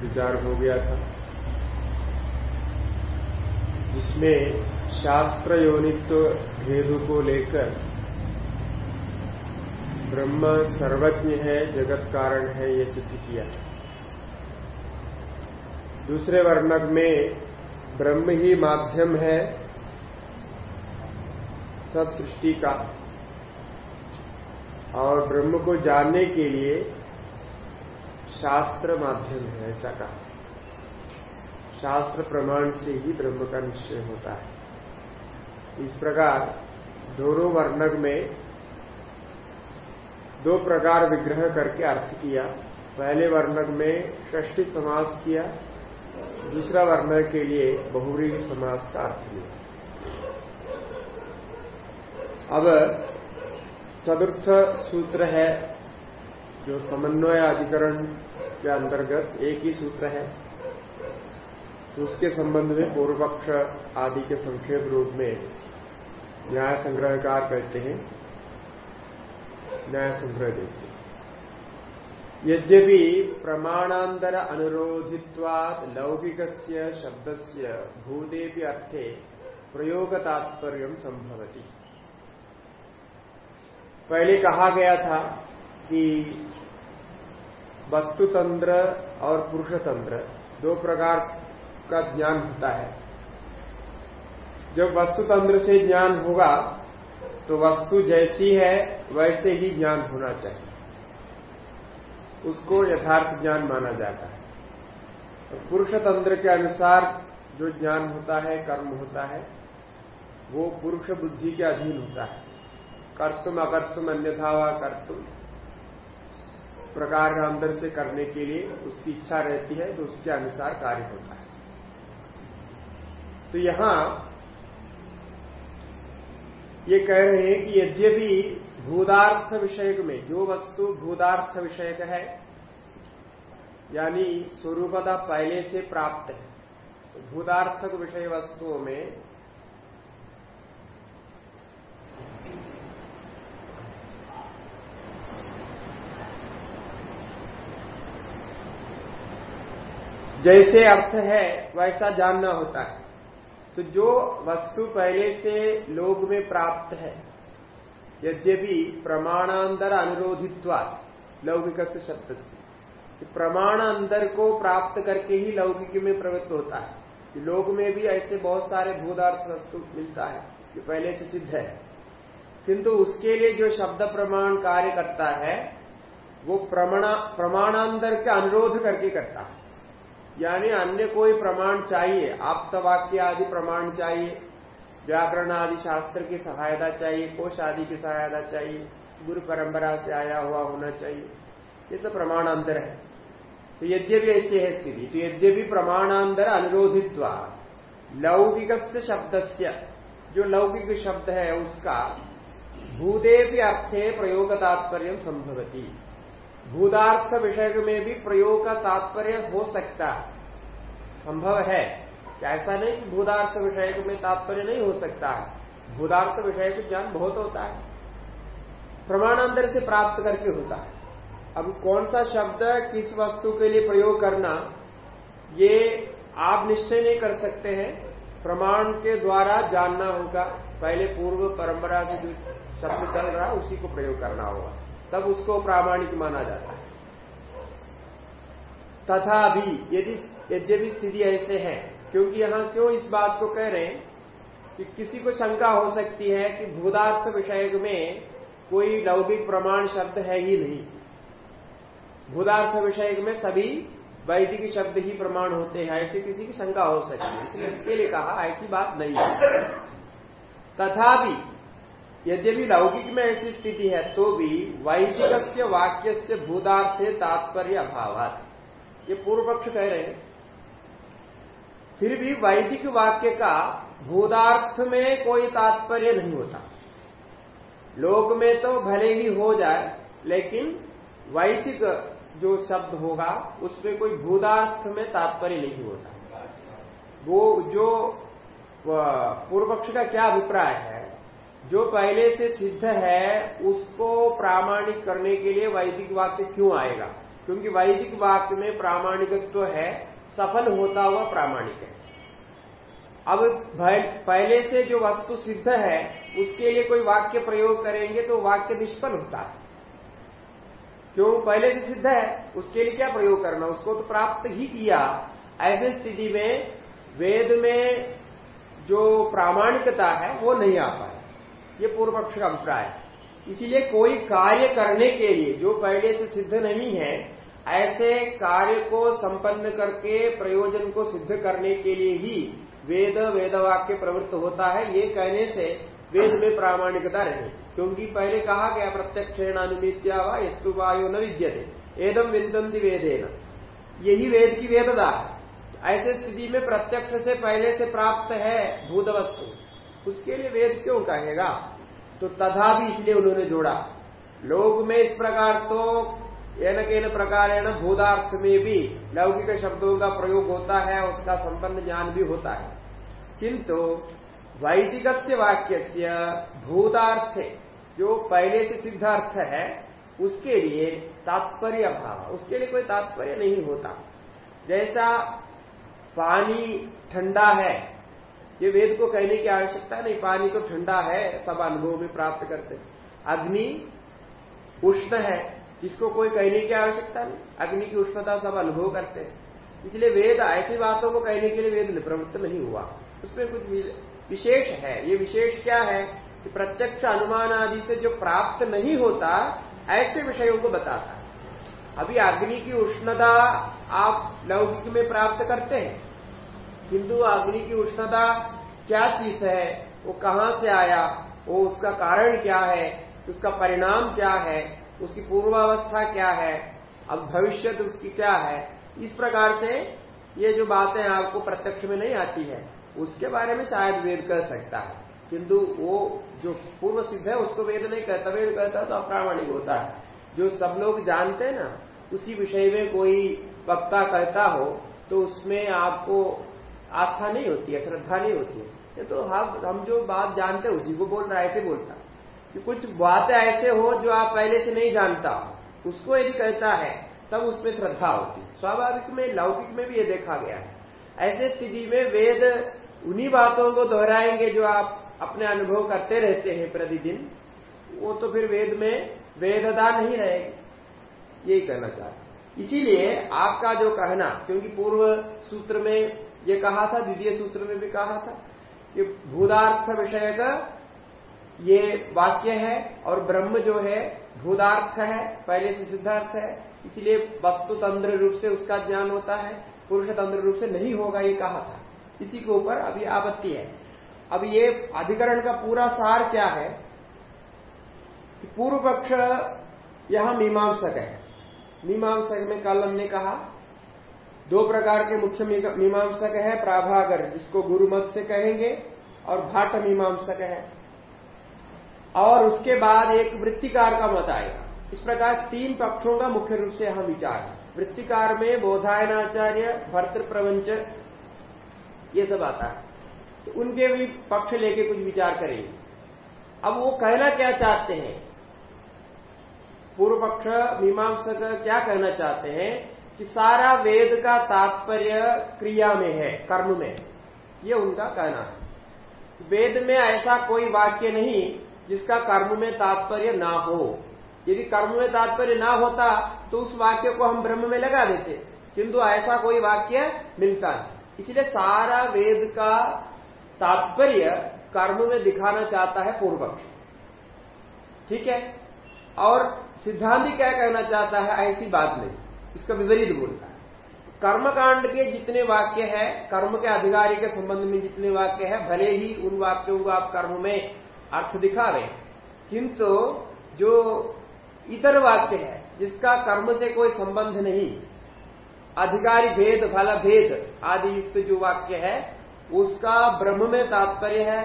विचार हो गया था। जिसमें शास्त्र योनित्व भेद को लेकर ब्रह्म सर्वज्ञ है, जगत कारण है, ये सिद्ध किया। दूसरे वर्णक में ब्रह्म ही माध्यम है सब सृष्टि का। और ब्रह्म को जानने के लिए शास्त्र माध्यम है ऐसा कहा। शास्त्र प्रमाण से ही ब्रह्म का निश्चय होता है। इस प्रकार दोनों वर्णक में दो प्रकार विग्रह करके अर्थ किया। पहले वर्णक में षष्ठी समास किया। दूसरा वर्णक के लिए बहुरी समास का अर्थ लिया। अब चतुर्थ सूत्र है जो समन्वय अधिकरण के अंतर्गत एक ही सूत्र है, उसके संबंध में पूर्व पक्ष आदि के संक्षेप रूप में न्याय संग्रहकार कहते हैं, न्याय संग्रह देते यद्यपि प्रमाणांतर अनुरोधित्वाद लौकिक शब्द से भूदेवी अर्थे प्रयोग तात्पर्य संभवती। पहले कहा गया था कि वस्तुतंत्र और पुरुषतंत्र, दो प्रकार का ज्ञान होता है। जब वस्तुतंत्र से ज्ञान होगा तो वस्तु जैसी है, वैसे ही ज्ञान होना चाहिए। उसको यथार्थ ज्ञान माना जाता है। और पुरुष तंत्र के अनुसार जो ज्ञान होता है, कर्म होता है, वो पुरुष बुद्धि के अधीन होता है। कर्तुम अकर्तुम अन्यथा व कर्तुम। प्रकार अंदर से करने के लिए उसकी इच्छा रहती है तो उसके अनुसार कार्य होता है। तो यहाँ ये कह रहे हैं कि यद्यपि भूदार्थ विषयक में, जो वस्तु भूदार्थ विषयक है, यानी स्वरूपता पहले से प्राप्त है तो भूदार्थक विषय वस्तुओं में जैसे अर्थ है, वैसा जानना होता है। तो जो वस्तु पहले से लोग में प्राप्त है, यद्यपि प्रमाणांतर अनुरोधित्वा लौकिक शब्द से प्रमाण अंदर को प्राप्त करके ही लौकिक में प्रवृत्त होता है। कि लोग में भी ऐसे बहुत सारे भूदार्थ वस्तु मिलता है, जो पहले से सिद्ध है। किंतु उसके लिए जो शब्द प्रमाण कार्य करता है, वो प्रमाणांतर के अनुरोध करके करता है। यानी अन्य कोई प्रमाण चाहिए, आप्तवाक्य आदि प्रमाण चाहिए, व्याकरण आदि शास्त्र की सहायता चाहिए, कोश आदि की सहायता चाहिए, गुरु परंपरा से आया हुआ होना चाहिए, ये तो प्रमाणांतर है। तो यद्यपि ऐसी है स्थिति तो यद्यपि प्रमाणांतर अनुरोधित्वा लौकिक शब्द जो लौकिक शब्द है उसका भूदेवी अर्थे प्रयोग तात्पर्य संभवती। भूदार्थ विषय में भी प्रयोग का तात्पर्य हो सकता। संभव है। ऐसा नहीं कि भूदार्थ विषय में तात्पर्य नहीं हो सकता। है भूदार्थ विषय को ज्ञान बहुत होता है। प्रमाणांतर से प्राप्त करके होता है। अब कौन सा शब्द किस वस्तु के लिए प्रयोग करना, ये आप निश्चय नहीं कर सकते हैं। प्रमाण के द्वारा जानना होगा। पहले पूर्व परंपरा के जो शब्द चल रहा, उसी को प्रयोग करना होगा। तब उसको प्रामाणिक माना जाता है। तथा भी यदि यद्यपि स्थिति ऐसे है, क्योंकि यहाँ क्यों इस बात को कह रहे हैं कि किसी को शंका हो सकती है कि भूदार्थ विषय में कोई लौकिक प्रमाण शब्द है ही नहीं। भूदार्थ विषय में सभी वैदिक शब्द ही प्रमाण होते हैं, ऐसी किसी की शंका हो सकती है। इसलिए इसके लिए कहा, ऐसी बात नहीं है। तथापि यद्यपि लौकिक में ऐसी स्थिति है तो भी वैदिक से वाक्य से भूदार्थ तात्पर्य अभाव ये पूर्व पक्ष कह रहे हैं। फिर भी वैदिक वाक्य का भूदार्थ में कोई तात्पर्य नहीं होता। लोक में तो भले ही हो जाए, लेकिन वैदिक जो शब्द होगा, उसमें कोई भूदार्थ में तात्पर्य नहीं होता। वो जो पूर्व पक्ष का क्या अभिप्राय है जो पहले से सिद्ध है, उसको प्रामाणिक करने के लिए वैदिक वाक्य क्यों आएगा? क्योंकि वैदिक वाक्य में प्रामाणिकत्व है, सफल होता हुआ प्रामाणिक है। अब पहले से जो वस्तु सिद्ध है, उसके लिए कोई वाक्य प्रयोग करेंगे तो वाक्य निष्फल होता है। क्यों? पहले से सिद्ध है, उसके लिए क्या प्रयोग करना? उसको तो प्राप्त ही किया। ऐसे स्थिति में वेद में जो प्रामाणिकता है, वो नहीं आ पाए ये पूर्व पक्ष का अभिप्राय है। इसीलिए कोई कार्य करने के लिए, जो पहले से सिद्ध नहीं है, ऐसे कार्य को संपन्न करके, प्रयोजन को सिद्ध करने के लिए ही वेद, वेदवाक्य प्रवृत्त होता है। ये कहने से वेद में प्रामाणिकता रहे। क्योंकि पहले कहा गया प्रत्यक्ष अनुमित्या व यस्तु वायु न विद्यते एदम विंदंती वेदेन। यही वेद की वेदता है। ऐसे स्थिति में प्रत्यक्ष से पहले से प्राप्त है भूत वस्तु उसके लिए वेद क्यों कहेगा? तो तथा भी इसलिए उन्होंने जोड़ा। लोग में इस प्रकार तो एन के प्रकार भूदार्थ में भी लौकिक शब्दों का प्रयोग होता है, उसका संपन्न ज्ञान भी होता है। किंतु वैदिक वाक्य से भूतार्थ, जो पहले से सिद्धार्थ है, उसके लिए तात्पर्य अभाव उसके लिए कोई तात्पर्य नहीं होता। जैसा पानी ठंडा है ये वेद को कहने की आवश्यकता नहीं, पानी तो ठंडा है, सब अनुभव में प्राप्त करते अग्नि उष्ण है इसको कोई कहने की आवश्यकता नहीं। अग्नि की उष्णता सब अनुभव करते हैं। इसलिए वेद, ऐसी बातों को कहने के लिए वेद प्रवृत्त नहीं हुआ। उसमें कुछ विशेष है। ये विशेष क्या है कि प्रत्यक्ष अनुमान आदि से जो प्राप्त नहीं होता, ऐसे विषयों को बताता है। अभी अग्नि की उष्णता आप लौकिक में प्राप्त करते हैं। किंतु अग्नि की उष्णता क्या चीज़ है? वो कहाँ से आया? वो उसका कारण क्या है? उसका परिणाम क्या है? उसकी पूर्वावस्था क्या है? अब भविष्य उसकी क्या है? इस प्रकार से ये जो बातें आपको प्रत्यक्ष में नहीं आती है, उसके बारे में शायद वेद कर सकता है। किंतु वो जो पूर्व सिद्ध है, उसको वेद नहीं कहता। वेद कहता तो अप्रामाणिक होता है। जो सब लोग जानते हैं ना, उसी विषय में कोई वक्ता कहता हो तो उसमें आपको आस्था नहीं होती है, श्रद्धा नहीं होती है। ये तो हम हम जो बात जानते हैं, उसी को बोल रहा है, ऐसे बोलता कि कुछ बातें ऐसे हो जो आप पहले से नहीं जानता उसको यदि कहता है, तब उसमें श्रद्धा होती स्वाभाविक में, लौकिक में भी ये देखा गया है। ऐसे स्थिति में वेद उन्हीं बातों को दोहराएँगे जो आप अपने अनुभव करते रहते हैं प्रतिदिन। वो तो फिर वेद में वेदता नहीं रहेगी। यही कहना चाहते इसीलिए आपका जो कहना, क्योंकि पूर्व सूत्र में ये कहा था, द्वितीय सूत्र में भी कहा था कि भूदार्थ विषय का ये वाक्य है और ब्रह्म जो है भूदार्थ है, पहले से सिद्धार्थ है, इसलिए वस्तु तंत्र रूप से उसका ज्ञान होता है, पुरुष तंत्र रूप से नहीं होगा ये कहा था। इसी के ऊपर अभी आपत्ति है। अब ये अधिकरण का पूरा सार क्या है? पूर्व पक्ष यहाँ मीमांसक है। मीमांसक में कल हमने कहा दो प्रकार के मुख्य मीमांसक है प्राभागर जिसको गुरुमत से कहेंगे, और भाट मीमांसक है। और उसके बाद एक वृत्तिकार का मत आएगा। इस प्रकार तीन पक्षों का मुख्य रूप से यहाँ विचार है। वृत्तिकार में बोधायनाचार्य भर्तृ प्रवंच ये सब आता है। तो उनके भी पक्ष लेके कुछ विचार करेंगे। अब वो कहना क्या चाहते हैं? पूर्व पक्ष, मीमांसक क्या कहना चाहते हैं? कि सारा वेद का तात्पर्य क्रिया में है, कर्म में। ये उनका कहना है। वेद में ऐसा कोई वाक्य नहीं जिसका कर्म में तात्पर्य ना हो। यदि कर्म में तात्पर्य ना होता तो उस वाक्य को हम ब्रह्म में लगा देते। किंतु ऐसा कोई वाक्य मिलता नहीं। इसलिए सारा वेद का तात्पर्य कर्म में दिखाना चाहता है पूर्व पक्ष ठीक है? और सिद्धांत क्या कहना चाहता है, ऐसी बात नहीं। इसका विपरीत बोलता है। कर्मकांड के जितने वाक्य है, कर्म के अधिकारी के संबंध में जितने वाक्य है, भले ही उन वाक्यों को आप कर्म में अर्थ दिखा रहे किंतु जो इतर वाक्य है, जिसका कर्म से कोई संबंध नहीं, अधिकारी भेद फल भेद आदि युक्त जो वाक्य है, उसका ब्रह्म में तात्पर्य है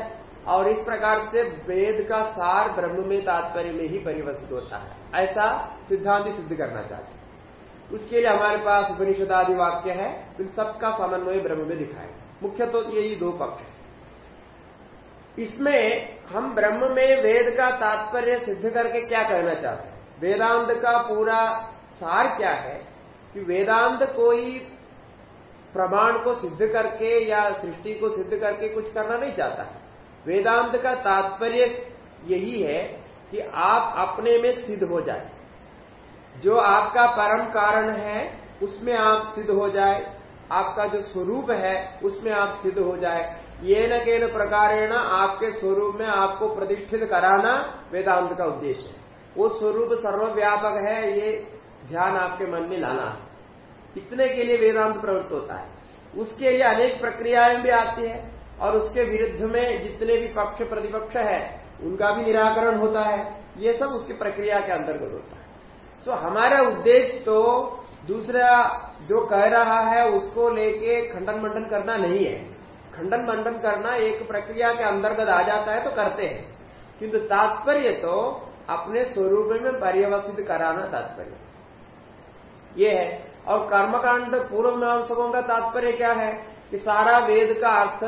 और इस प्रकार से वेद का सार ब्रह्म में तात्पर्य में ही परिवर्तित होता है। ऐसा सिद्धांत सिद्ध करना चाहते उसके लिए हमारे पास उपनिषद आदि वाक्य है तो सबका समन्वय ब्रह्म में दिखाए। मुख्य तो यही दो पक्ष है। इसमें हम ब्रह्म में वेद का तात्पर्य सिद्ध करके क्या कहना चाहते हैं? वेदांत का पूरा सार क्या है कि वेदांत कोई प्रमाण को सिद्ध करके या सृष्टि को सिद्ध करके कुछ करना नहीं चाहता वेदांत का तात्पर्य यही है कि आप अपने में सिद्ध हो जाए। जो आपका परम कारण है, उसमें आप सिद्ध हो जाए। आपका जो स्वरूप है, उसमें आप सिद्ध हो जाए। ये न के न प्रकारेण आपके स्वरूप में आपको प्रतिष्ठित कराना वेदांत का उद्देश्य है। वो स्वरूप सर्वव्यापक है, ये ध्यान आपके मन में लाना। है इतने के लिए वेदांत प्रवृत्त होता है। उसके लिए अनेक प्रक्रियाएँ भी आती है और उसके विरुद्ध में जितने भी पक्ष प्रतिपक्ष है, उनका भी निराकरण होता है। ये सब उसकी प्रक्रिया के अंतर्गत होता है। तो हमारा उद्देश्य तो दूसरा जो कह रहा है, उसको लेके खंडन मंडन करना नहीं है। खंडन मंडन करना एक प्रक्रिया के अंतर्गत आ जाता है तो करते हैं। किंतु तात्पर्य तो अपने स्वरूप में पर्यवसित कराना तात्पर्य। ये है। और कर्मकांड पूर्व मीमांसकों का तात्पर्य क्या है? कि सारा वेद का अर्थ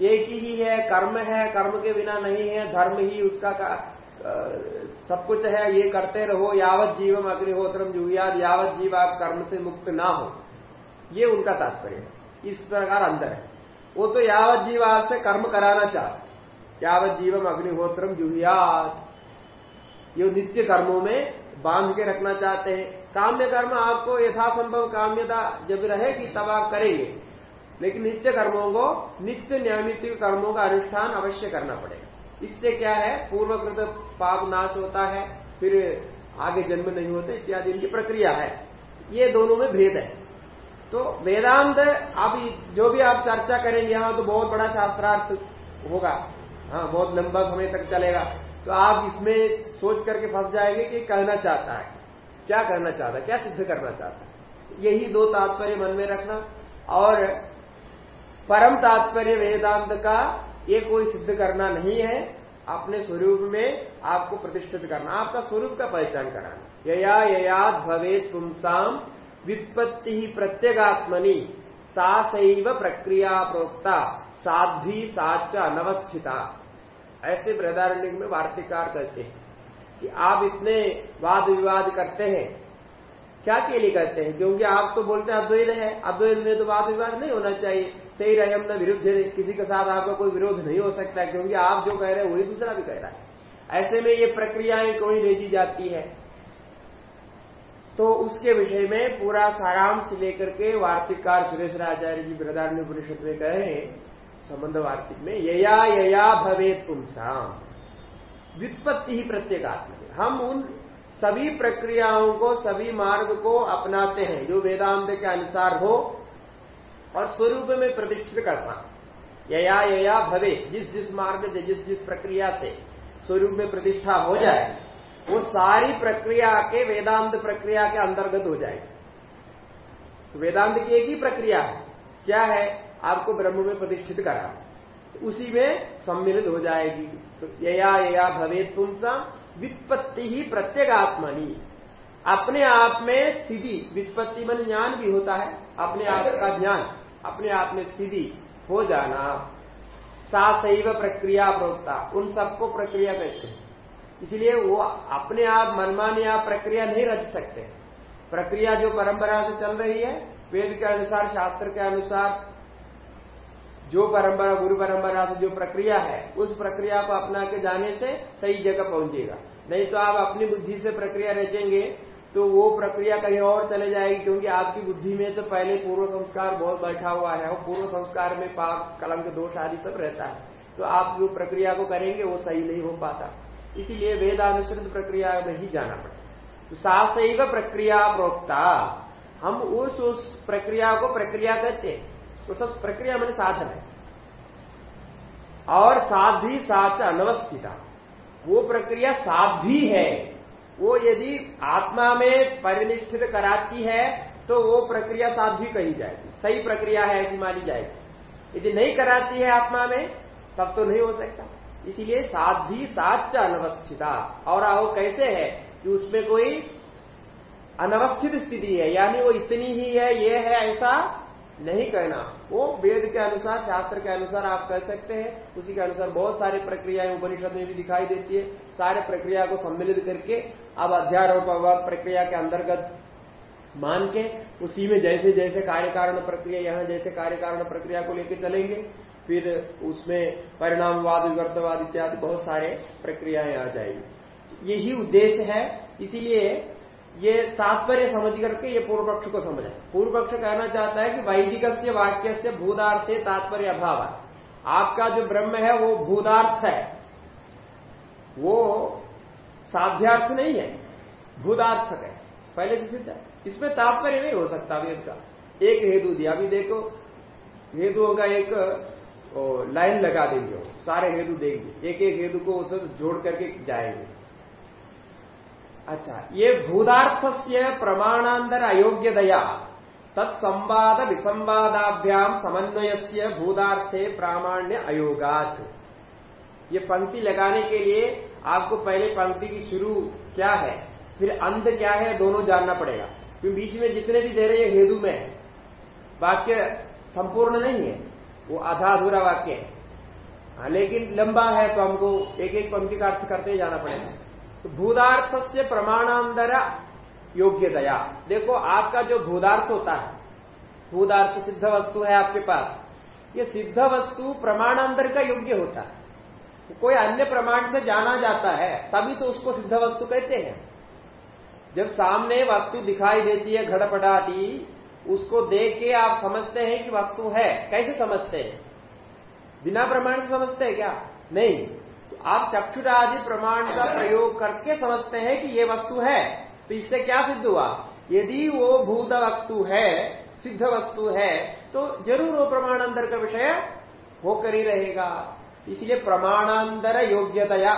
एक ही है, कर्म है, कर्म के बिना नहीं है, धर्म ही उसका सब कुछ है, ये करते रहो, यावत जीवम अग्निहोत्रम जुहियाद यावत जीव आप कर्म से मुक्त ना हो। ये उनका तात्पर्य है। इस प्रकार अंदर है। वो तो यावत जीव आपसे कर्म कराना चाहते यावत जीवम अग्निहोत्रम जुहियाद ये नित्य कर्मों में बाँध के रखना चाहते हैं। काम्य कर्म आपको यथासंभव काम्यता जब रहेगी, तब आप करेंगे। लेकिन नित्य कर्मों को, नित्य नियमित कर्मों का अनुष्ठान अवश्य करना पड़ेगा। इससे क्या है? पूर्वकृत पाप नाश होता है, फिर आगे जन्म नहीं होते, इत्यादि इनकी प्रक्रिया है। ये दोनों में भेद है। तो वेदांत अब जो भी आप चर्चा करेंगे, यहाँ तो बहुत बड़ा शास्त्रार्थ होगा। हाँ बहुत लंबा समय तक चलेगा। तो आप इसमें सोच करके फंस जाएँगे कि कहना चाहता है। क्या कहना चाहता है? क्या सिद्ध करना चाहता है? यही दो तात्पर्य मन में रखना। और परम तात्पर्य वेदांत का ये कोई सिद्ध करना नहीं है। अपने स्वरूप में आपको प्रतिष्ठित करना, आपका स्वरूप का पहचान कराना। यया ययाद भवे पुंसाम वित्पत्ति ही प्रत्येगात्मनि सासैव प्रक्रिया प्रोक्ता, साध्वी साचा अनवस्थिता। ऐसे बृहदारण्य में वार्तिकार कहते हैं कि आप इतने वाद विवाद करते हैं। क्या के लिए करते हैं? क्योंकि आप तो बोलते हैं अद्वैत है, अद्वैत में तो वाद विवाद नहीं होना चाहिए। रहे हम न विरुद्ध किसी के साथ आपका कोई विरोध नहीं हो सकता, क्योंकि आप जो कह रहे हैं, वही दूसरा भी कह रहा है। ऐसे में ये प्रक्रियाएँ कोई भेजी जाती है। तो उसके विषय में पूरा सारांश लेकर के वार्तिककार सुरेश आचार्य जी बृहदारण्य परिषद में कहे संबंध वार्तिक में, यया यया भवे पुंसाम। व्युत्पत्ति ही प्रत्येगात्म हम उन सभी प्रक्रियाओं को, सभी मार्ग को अपनाते हैं, जो वेदांत के अनुसार हो और स्वरूप में प्रतिष्ठित करना यया यया भवे, जिस जिस मार्ग से, जिस जिस प्रक्रिया से स्वरूप में प्रतिष्ठा हो जाए, वो सारी प्रक्रिया के वेदांत प्रक्रिया के अंतर्गत हो जाए तो वेदांत की एक ही प्रक्रिया है। क्या है? आपको ब्रह्म में प्रतिष्ठित करा। उसी में सम्मिलित हो जाएगी। तो यया यया भवे पुंसा वित्पत्ति ही प्रत्येगात्मनी। अपने आप में स्थिति वित्पत्ति मन ज्ञान भी होता है। अपने आप का ज्ञान, अपने आप में स्थिति हो जाना। सा सैव प्रक्रिया प्रोक्ता, उन सबको प्रक्रिया कहते हैं। इसलिए वो अपने आप मनमानी आप प्रक्रिया नहीं रच सकते। प्रक्रिया जो परंपरा से चल रही है, वेद के अनुसार, शास्त्र के अनुसार, जो परंपरा, गुरु परंपरा से जो प्रक्रिया है, उस प्रक्रिया को अपना के जाने से सही जगह पहुंचेगा। नहीं तो आप अपनी बुद्धि से प्रक्रिया रचेंगे तो वो प्रक्रिया कहीं और चले जाएगी, क्योंकि आपकी बुद्धि में तो पहले पूर्व संस्कार बहुत बैठा हुआ है, और पूर्व संस्कार में पाप, कलंक, दोष आदि सब रहता है। तो आप जो प्रक्रिया को करेंगे, वो सही नहीं हो पाता। इसीलिए वेदानुसृत प्रक्रिया में ही जाना पड़ता तो सासैव प्रक्रिया प्रोक्ता। हम उस उस प्रक्रिया को प्रक्रिया कहते हैं। तो सब प्रक्रिया मैंने साधन है। और साध्वी साथ अनवस्थिता। वो प्रक्रिया साध्वी है। वो यदि आत्मा में परिनिष्ठित कराती है तो वो प्रक्रिया साध्वी कही जाएगी। सही प्रक्रिया है ऐसी मानी जाएगी। यदि नहीं कराती है आत्मा में, तब तो नहीं हो सकता। इसीलिए साध्वी साच अनवस्थिता। और वो कैसे है कि उसमें कोई अनवस्थित स्थिति है, यानी वो इतनी ही है, ये है, ऐसा नहीं कहना। वो वेद के अनुसार, शास्त्र के अनुसार आप कह सकते हैं। उसी के अनुसार बहुत सारी प्रक्रियाएँ उपनिषद में भी दिखाई देती है। सारे प्रक्रिया को सम्मिलित करके अब अध्यारोप प्रक्रिया के अंतर्गत मान के उसी में जैसे जैसे कार्य कारण प्रक्रिया, यहाँ जैसे कार्य कारण प्रक्रिया को लेकर चलेंगे, फिर उसमें परिणामवाद, विवर्तवाद इत्यादि बहुत सारे प्रक्रियाएँ आ जाएगी। यही उद्देश्य है। इसीलिए ये तात्पर्य समझ करके ये पूर्व पक्ष को समझे पूर्व पक्ष कहना चाहता है कि वैदिक से वाक्य से भूदार्थ तात्पर्य अभाव है। आपका जो ब्रह्म है, वो भूदार्थ है। वो साध्यार्थ नहीं है भूदार्थ है। पहले से सिद्ध है। इसमें तात्पर्य नहीं हो सकता वेद का एक हेतु दिया। अभी देखो, हेतुओं का एक लाइन लगा देंगे। सारे हेतु देंगे। एक एक हेतु को उसे जोड़ करके जाएँगे। अच्छा ये भूदार्थ से प्रमाणांतर अयोग्य दया तत्संवाद विसंवादाभ्याम समन्वय से भूदार्थे प्रामाण्य अयोगात। ये पंक्ति लगाने के लिए आपको पहले पंक्ति की शुरू क्या है फिर अंत क्या है दोनों जानना पड़ेगा। क्योंकि बीच में जितने भी दे रहे हैं हेदु में वाक्य संपूर्ण नहीं है वो आधा अधूरा वाक्य है। हाँ, लेकिन लंबा है तो हमको एक एक पंक्ति का अर्थ करते ही जाना पड़ेगा। तो भूदार्थ से प्रमाणांतर योग्यतया। देखो, आपका जो भूदार्थ होता है, भूदार्थ सिद्ध वस्तु है आपके पास, ये सिद्ध वस्तु प्रमाणांतर का योग्य होता है। कोई अन्य प्रमाण से जाना जाता है, तभी तो उसको सिद्ध वस्तु कहते हैं। जब सामने वस्तु दिखाई देती है घड़पटाटी उसको देख के आप समझते हैं कि वस्तु है। कैसे समझते हैं? बिना प्रमाण से समझते हैं क्या? नहीं। आप चक्षुरादि प्रमाण का प्रयोग करके समझते हैं कि ये वस्तु है। तो इससे क्या सिद्ध हुआ? यदि वो भूत वस्तु है, सिद्ध वस्तु है तो ज़रूर वो प्रमाणांतर का विषय होकर ही रहेगा। इसलिए प्रमाणांतर योग्यतया।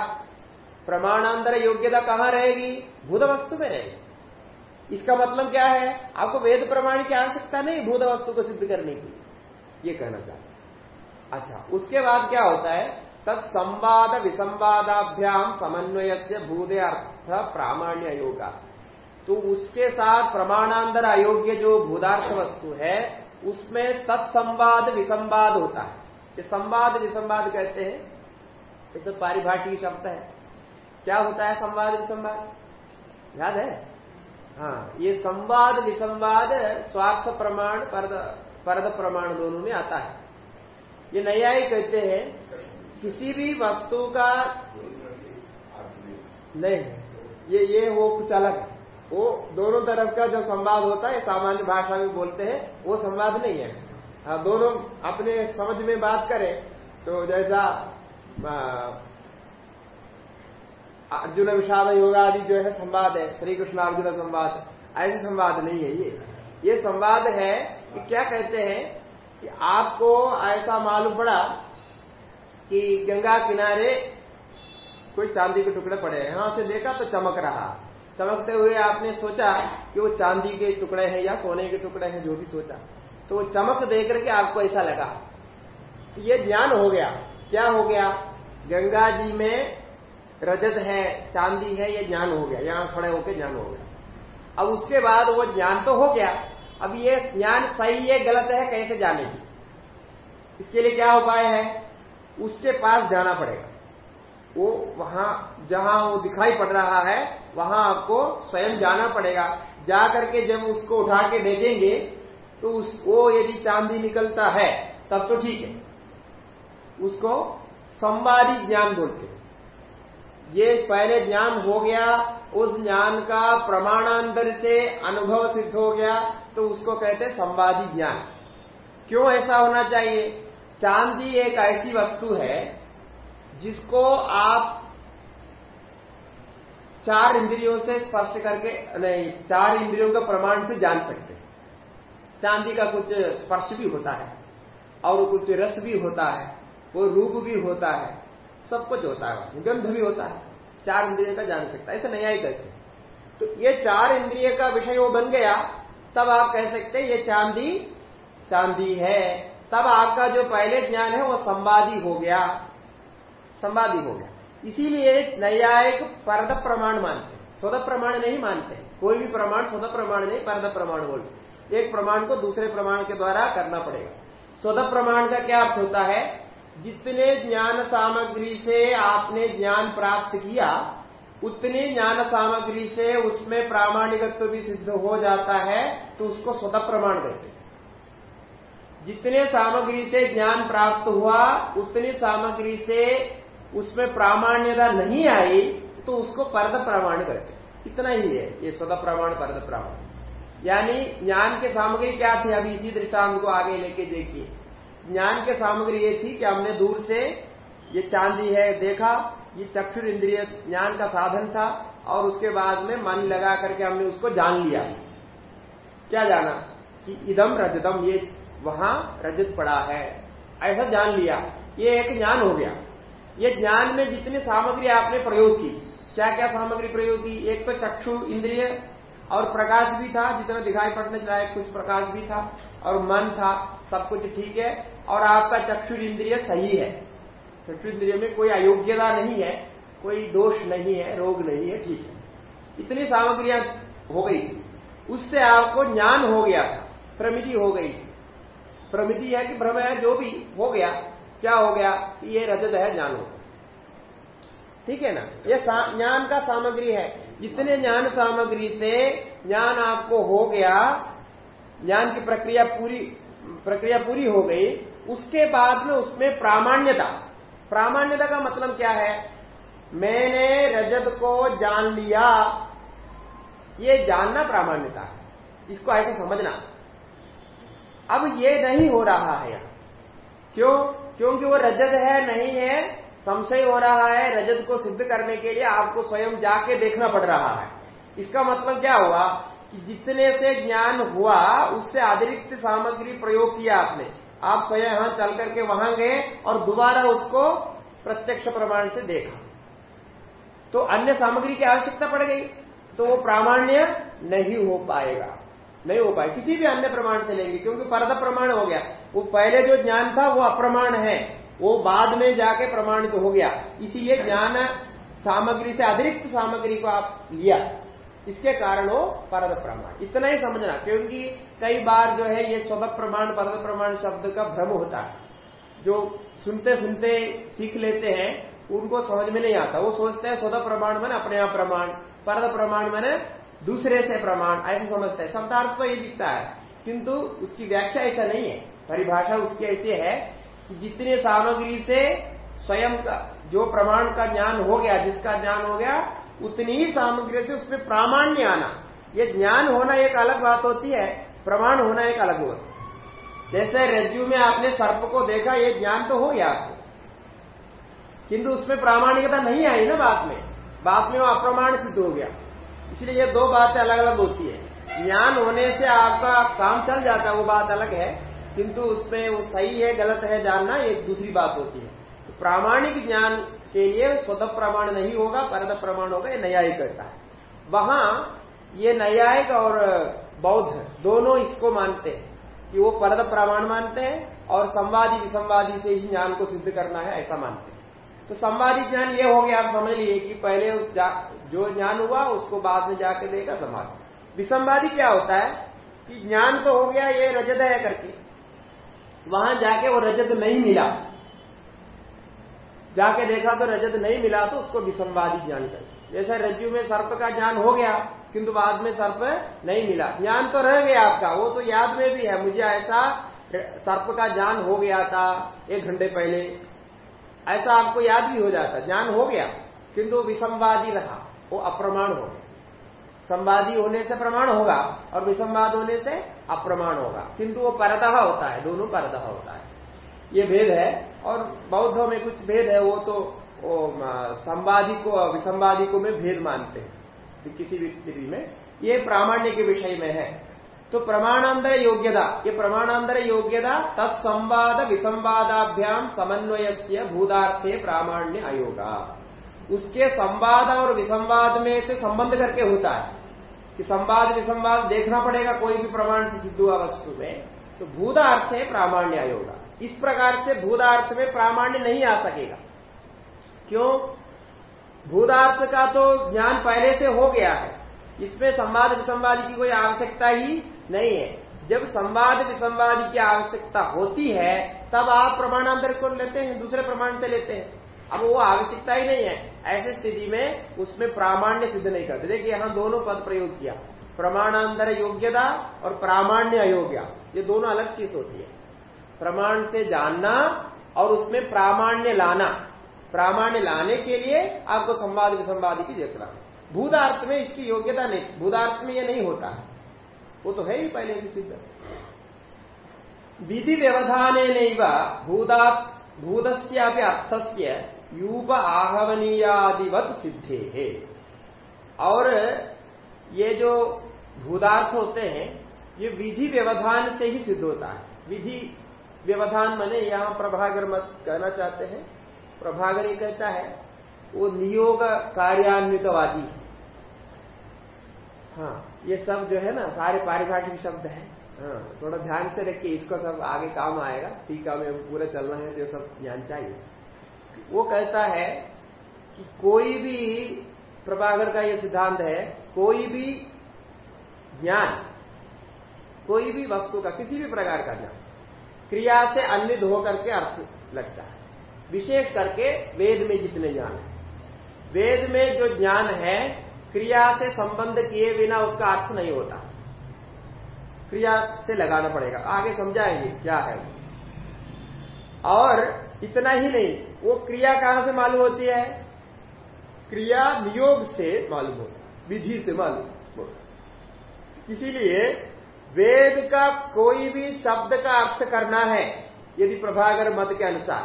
प्रमाणांतर योग्यता कहाँ रहेगी? भूत वस्तु में रहेगी। इसका मतलब क्या है? आपको वेद प्रमाण की आवश्यकता नहीं भूत वस्तु को सिद्ध करने की। ये कहना चाहते अच्छा उसके बाद क्या होता है? तत्संवाद विसंवादाभ्याम समन्वय से भूदे अर्थ प्रामाण्य योगा तो उसके साथ प्रमाणांतर अयोग्य जो भूदार्थ वस्तु है, उसमें तत्संवाद विसंवाद होता है। ये संवाद विसंवाद कहते हैं। ये तो पारिभाषिक शब्द है। क्या होता है संवाद विसंवाद याद है? हाँ ये संवाद विसंवाद स्वार्थ प्रमाण, परद परद प्रमाण दोनों में आता है। ये नया ही कहते हैं। किसी भी वस्तु का नहीं, ये ये वो कुछ अलग है। वो दोनों तरफ़ का जो संवाद होता है सामान्य भाषा में बोलते हैं, वो संवाद नहीं है। हाँ दोनों अपने समझ में बात करें तो जैसा अर्जुन विषाद योग आदि जो है, संवाद है श्री कृष्ण अर्जुन संवाद, ऐसे संवाद नहीं है ये। ये संवाद है कि क्या कहते हैं कि आपको ऐसा मालूम पड़ा कि गंगा किनारे कोई चांदी के टुकड़े पड़े हैं। यहाँ से देखा तो चमक रहा। चमकते हुए आपने सोचा कि वो चांदी के टुकड़े हैं या सोने के टुकड़े हैं, जो भी सोचा। तो वो चमक देख करके आपको ऐसा लगा। ये ज्ञान हो गया। क्या हो गया? गंगा जी में रजत है, चांदी है, ये ज्ञान हो गया। यहाँ खड़े होकर ज्ञान हो गया। अब उसके बाद वो ज्ञान तो हो गया। अब ये ज्ञान सही है, गलत है, कैसे जानेगी? इसके लिए क्या उपाय है? उसके पास जाना पड़ेगा। वो वहाँ, जहाँ वो दिखाई पड़ रहा है, वहाँ आपको स्वयं जाना पड़ेगा। जा करके जब उसको उठा के देखेंगे तो वो यदि चांदी निकलता है, तब तो ठीक है। उसको संवादी ज्ञान बोलते ये पहले ज्ञान हो गया, उस ज्ञान का प्रमाणांतर से अनुभव सिद्ध हो गया तो उसको कहते संवादी ज्ञान। क्यों ऐसा होना चाहिए? चांदी एक ऐसी वस्तु है जिसको आप चार इंद्रियों से स्पर्श करके, नहीं, चार इंद्रियों का प्रमाण से जान सकते हैं। चांदी का कुछ स्पर्श भी होता है और कुछ रस भी होता है, वो रूप भी होता है, सब कुछ होता है गंध भी होता है। चार इंद्रिय का जान सकता है, ऐसा नहीं आई कैसे तो ये चार इंद्रिय का विषय वो बन गया, तब आप कह सकते हैं ये चांदी चांदी है। तब आपका जो पहले ज्ञान है वो संवादी हो गया। संवादी हो गया। इसीलिए न्यायिक परद प्रमाण मानते स्वद प्रमाण नहीं मानते कोई भी प्रमाण स्वद प्रमाण नहीं, परद प्रमाण बोलते एक प्रमाण को दूसरे प्रमाण के द्वारा करना पड़ेगा। स्वद प्रमाण का क्या अर्थ होता है? जितने ज्ञान सामग्री से आपने ज्ञान प्राप्त किया, उतनी ज्ञान सामग्री से उसमें प्रामाणिकत्व भी सिद्ध हो जाता है तो उसको स्वतः प्रमाण देते जितने सामग्री से ज्ञान प्राप्त हुआ, उतनी सामग्री से उसमें प्रामाण्यता नहीं आई तो उसको पर्द प्रमाण करते इतना ही है, ये स्वतः प्रमाण, पर्द प्रमाण। यानी ज्ञान के सामग्री क्या थी? अभी इसी दृष्टांत को आगे लेके देखिए। ज्ञान के सामग्री ये थी कि हमने दूर से ये चांदी है, देखा, ये चक्षुर इंद्रिय ज्ञान का साधन था, और उसके बाद में मन लगा करके हमने उसको जान लिया। क्या जाना? कि इदम रजतम, ये वहाँ रजत पड़ा है। ऐसा जान लिया। ये एक ज्ञान हो गया। ये ज्ञान में जितनी सामग्री आपने प्रयोग की, क्या क्या सामग्री प्रयोग की, एक तो चक्षु, इंद्रिय और प्रकाश भी था, जितना दिखाई पड़ने लायक कुछ प्रकाश भी था और मन था, सब कुछ ठीक है और आपका चक्षु इंद्रिय सही है। चक्षु इंद्रिय में कोई अयोग्यता नहीं है, कोई दोष नहीं है, रोग नहीं है, ठीक है। इतनी सामग्रियाँ हो गई थी। उससे आपको ज्ञान हो गया था, प्रमिति हो गई प्रमिति है कि भ्रम है, जो भी हो गया, क्या हो गया, ये रजत है, ज्ञान हो ठीक है ना? ये ज्ञान का सामग्री है। जितने ज्ञान सामग्री से ज्ञान आपको हो गया, ज्ञान की प्रक्रिया पूरी प्रक्रिया पूरी हो गई, उसके बाद में उसमें प्रामाण्यता। प्रामाण्यता का मतलब क्या है? मैंने रजत को जान लिया। ये जानना प्रामाण्यता है। इसको ऐसे समझना। अब ये नहीं हो रहा है। क्यों? क्योंकि वो रजत है, नहीं है, संशय हो रहा है, रजत को सिद्ध करने के लिए आपको स्वयं जाके देखना पड़ रहा है। इसका मतलब क्या हुआ? कि जितने से ज्ञान हुआ, उससे अतिरिक्त सामग्री प्रयोग किया आपने। आप स्वयं यहाँ चल करके वहाँ गए और दोबारा उसको प्रत्यक्ष प्रमाण से देखा। तो अन्य सामग्री की आवश्यकता पड़ गई। तो वो प्रामाण्य नहीं हो पाएगा। नहीं हो पाए किसी भी अन्य प्रमाण से लेंगे, क्योंकि परद प्रमाण हो गया। वो पहले जो ज्ञान था, वो अप्रमाण है। वो बाद में जाके प्रमाणित तो हो गया। इसीलिए ज्ञान सामग्री से अतिरिक्त सामग्री को आप लिया। इसके कारण वो परद प्रमाण। इतना ही समझना, क्योंकि कई बार जो है, ये स्वभ प्रमाण परद प्रमाण शब्द का भ्रम होता है। जो सुनते सुनते सीख लेते हैं, उनको समझ में नहीं आता। वो सोचते हैं स्वतः प्रमाण मैंने अपने आप प्रमाण परद प्रमाण मैंने दूसरे से प्रमाण, ऐसे समझते हैं। शब्दार्थ तो ये दिखता है, किंतु उसकी व्याख्या ऐसा नहीं है। परिभाषा उसकी ऐसी है कि जितने सामग्री से स्वयं का, जो प्रमाण का ज्ञान हो गया, जिसका ज्ञान हो गया, उतनी ही सामग्री से उसमें प्रामाण्य आना। ये ज्ञान होना एक अलग बात होती है, प्रमाण होना एक अलग होती है जैसे रज्जु में आपने सर्प को देखा, ये ज्ञान तो हो गया आपको। किंतु उसमें प्रामाणिकता नहीं आई ना बात में। बात में वो अप्रमाण सिद्ध हो गया। इसलिए ये दो बातें अलग अलग होती है। ज्ञान होने से आपका काम चल जाता है, वो बात अलग है, किंतु उसमें वो सही है, गलत है जानना एक दूसरी बात होती है। तो प्रामाणिक ज्ञान के लिए स्वतः प्रमाण नहीं होगा परद प्रमाण होगा, ये न्यायिक करता है। वहाँ ये न्यायिक और बौद्ध दोनों इसको मानते हैं, कि वो परद प्रमाण मानते हैं और संवादी विसंवादी से ही ज्ञान को सिद्ध करना है, ऐसा मानते हैं। तो संवादी ज्ञान ये हो गया, आप समझ लीजिए कि पहले जो ज्ञान हुआ उसको बाद में जाके देगा समाधि विसंवादी क्या होता है कि ज्ञान तो हो गया ये रजत है करके। वहाँ जाके वो रजत नहीं मिला। जाके देखा तो रजत नहीं मिला तो उसको विसंवादी ज्ञान कर जैसे रज्जु में सर्प का ज्ञान हो गया, किंतु बाद में सर्प नहीं मिला। ज्ञान तो रह गया आपका, वो तो याद में भी है। मुझे ऐसा सर्प का ज्ञान हो गया था एक घंटे पहले। ऐसा आपको याद भी हो जाता। ज्ञान हो गया, किंतु विसंवादी रहा। वो अप्रमाण हो संवादी होने से प्रमाण होगा और विसंवाद होने से अप्रमाण होगा। किंतु वो परतः होता है, दोनों परतः होता है। ये भेद है और बौद्धों में कुछ भेद है, वो तो संवादी को, विसंवादी को में भेद मानते हैं। किसी भी स्थिति में ये प्रामाण्य के विषय में है। तो प्रमाणांतर योग्यता, ये प्रमाणांतर योग्यता तत्संवाद विसंवादाभ्याम समन्वय से भूतार्थे प्रामाण्य आयोगा उसके संवाद और विसंवाद में से संबंध करके होता है। कि संवाद, विसंवाद देखना पड़ेगा कोई भी प्रमाण से सिद्ध हुआ वस्तु में। तो भूतार्थ है, प्रामाण्य आयोगा। इस प्रकार से भूतार्थ में प्रामाण्य नहीं आ सकेगा। क्यों? भूतार्थ का तो ज्ञान पहले से हो गया है। इसमें संवाद, विसंवाद की कोई आवश्यकता ही नहीं है। जब संवाद, विसंवाद की आवश्यकता होती है, तब आप प्रमाणांतर को लेते हैं, दूसरे प्रमाण से लेते हैं। अब वो आवश्यकता ही नहीं है। ऐसी स्थिति में उसमें प्रामाण्य सिद्ध नहीं करते। देखिए, यहाँ दोनों पद प्रयोग किया। प्रमाणांतर योग्यता और प्रामाण्य अयोग्य। ये दोनों अलग चीज़ होती है। प्रमाण से जानना और उसमें प्रामाण्य लाना। प्रामाण्य लाने के लिए आपको संवाद विसंवाद की देखना भूदार्थ में इसकी योग्यता नहीं। भूदार्थ में ये नहीं होता। है वो तो है ही पहले से सिद्ध। विधि व्यवधान भूदा भूतस्यापि अर्थस्य यूप आहवनीयादिवत सिद्धे। है और ये जो भूदार्थ होते हैं, ये विधि व्यवधान से ही सिद्ध होता है। विधि व्यवधान मने यहाँ प्रभागर मत कहना चाहते हैं। प्रभागर ये कहता है, वो नियोग कार्यान्वितवादी है। हाँ ये सब जो है ना, सारे पारिभाषिक शब्द है। हाँ थोड़ा ध्यान से रखिए, इसको सब आगे काम आएगा। टीका में पूरा चलना है तो सब ज्ञान चाहिए। वो कहता है कि कोई भी प्रभाकर का ये सिद्धांत है, कोई भी ज्ञान, कोई भी वस्तु का किसी भी प्रकार का ज्ञान, क्रिया से अन्वित होकर के अर्थ लगता है। विशेष करके वेद में जितने ज्ञान है। वेद में जो ज्ञान है, क्रिया से संबंध किए बिना उसका अर्थ नहीं होता। क्रिया से लगाना पड़ेगा। आगे समझाएँगे क्या है। और इतना ही नहीं वो क्रिया कहाँ से मालूम होती है? क्रिया नियोग से मालूम होता विधि से मालूम होता इसीलिए वेद का कोई भी शब्द का अर्थ करना है, यदि प्रभाकर मत के अनुसार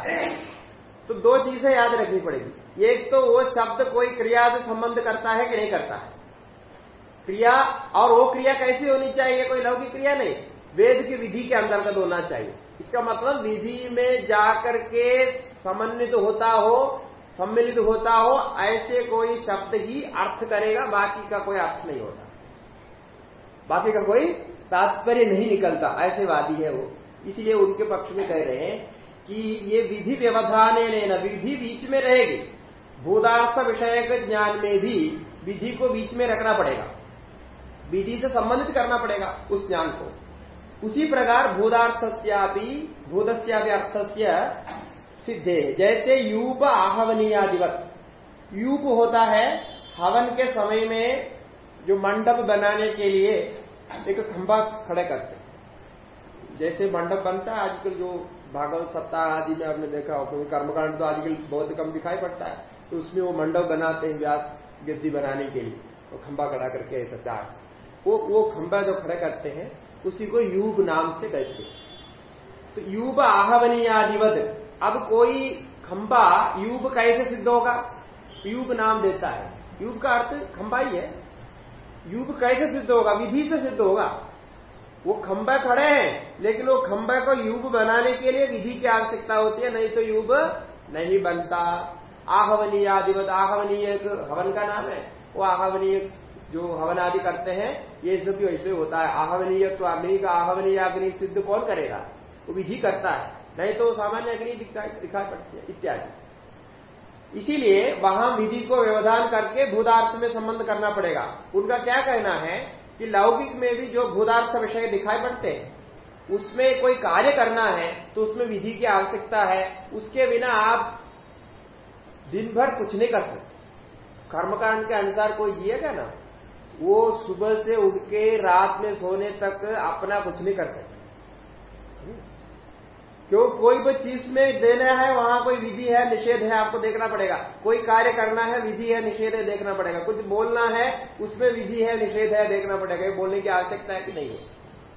तो दो चीज़ें याद रखनी पड़ेगी। एक तो वो शब्द कोई क्रिया से संबंध करता है कि नहीं करता है? क्रिया, और वो क्रिया कैसी होनी चाहिए? कोई लौकिक क्रिया नहीं। वेद की विधि के अंतर्गत होना चाहिए। इसका मतलब विधि में जाकर के समन्वित होता हो, सम्मिलित होता हो, ऐसे कोई शब्द ही अर्थ करेगा, बाकी का कोई अर्थ नहीं होता। बाकी का कोई तात्पर्य नहीं निकलता, ऐसे वादी है वो। इसलिए उनके पक्ष में कह रहे हैं कि ये विधि व्यवधान लेना विधि बीच में रहेगी। विषय के ज्ञान में भी विधि को बीच में रखना पड़ेगा। विधि से संबंधित करना पड़ेगा उस ज्ञान को। उसी प्रकार भूदार्थस्यापि भूतस्यापि अर्थस्य सिद्धे। जैसे यूप आहवनीयादिवत। यूप होता है हवन के समय में जो मंडप बनाने के लिए एक खंभा खड़े करते जैसे मंडप बनता है, आजकल जो भागवत सप्ताह आदि में आपने देखा हो क्योंकि कर्मकांड तो आजकल बहुत कम दिखाई पड़ता है तो उसमें वो मंडप बनाते हैं व्यास गिद्दी बनाने के लिए, वो खंबा खड़ा करके ऐसा चार। वो वो खंबा जो खड़े करते हैं, उसी को यूब नाम से कहते हैं। तो यूब आहवनीयादिवत अब कोई खंबा यूब कैसे सिद्ध होगा, यूब नाम देता है। यूब का अर्थ खंबा ही है। यूब कैसे सिद्ध होगा? विधि से सिद्ध होगा। वो खंबा खड़े हैं, लेकिन वो खंबा को युग बनाने के लिए विधि की आवश्यकता होती है, नहीं तो युग नहीं बनता। आहवनीय आदिवत, आहवनीय हवन का नाम है। वो आहवनीय जो हवन आदि करते हैं, ये सब भी वैसे होता है। आहवनीय तो अग्नि का, आहवनीय अग्नि सिद्ध कौन करेगा? वो विधि करता है। नहीं तो सामान्य अग्नि दिखाई पड़ती है, इत्यादि। इसीलिए वहाँ विधि को व्यवधान करके भूदार्थ में संबंध करना पड़ेगा। उनका क्या कहना है कि लौकिक में भी जो भूदार्थ विषय दिखाई पड़ते हैं, उसमें कोई कार्य करना है तो उसमें विधि की आवश्यकता है। उसके बिना आप दिन भर कुछ नहीं कर सकते। कर्मकांड के अनुसार कोई जिएगा ना? वो सुबह से उठ के रात में सोने तक अपना कुछ नहीं कर सकते क्यों कोई भी चीज़ में देना है, वहाँ कोई विधि है, निषेध है, आपको देखना पड़ेगा। कोई कार्य करना है, विधि है, निषेध है, देखना पड़ेगा। कुछ बोलना है, उसमें विधि है, निषेध है, देखना पड़ेगा। बोलने की आवश्यकता है कि नहीं है।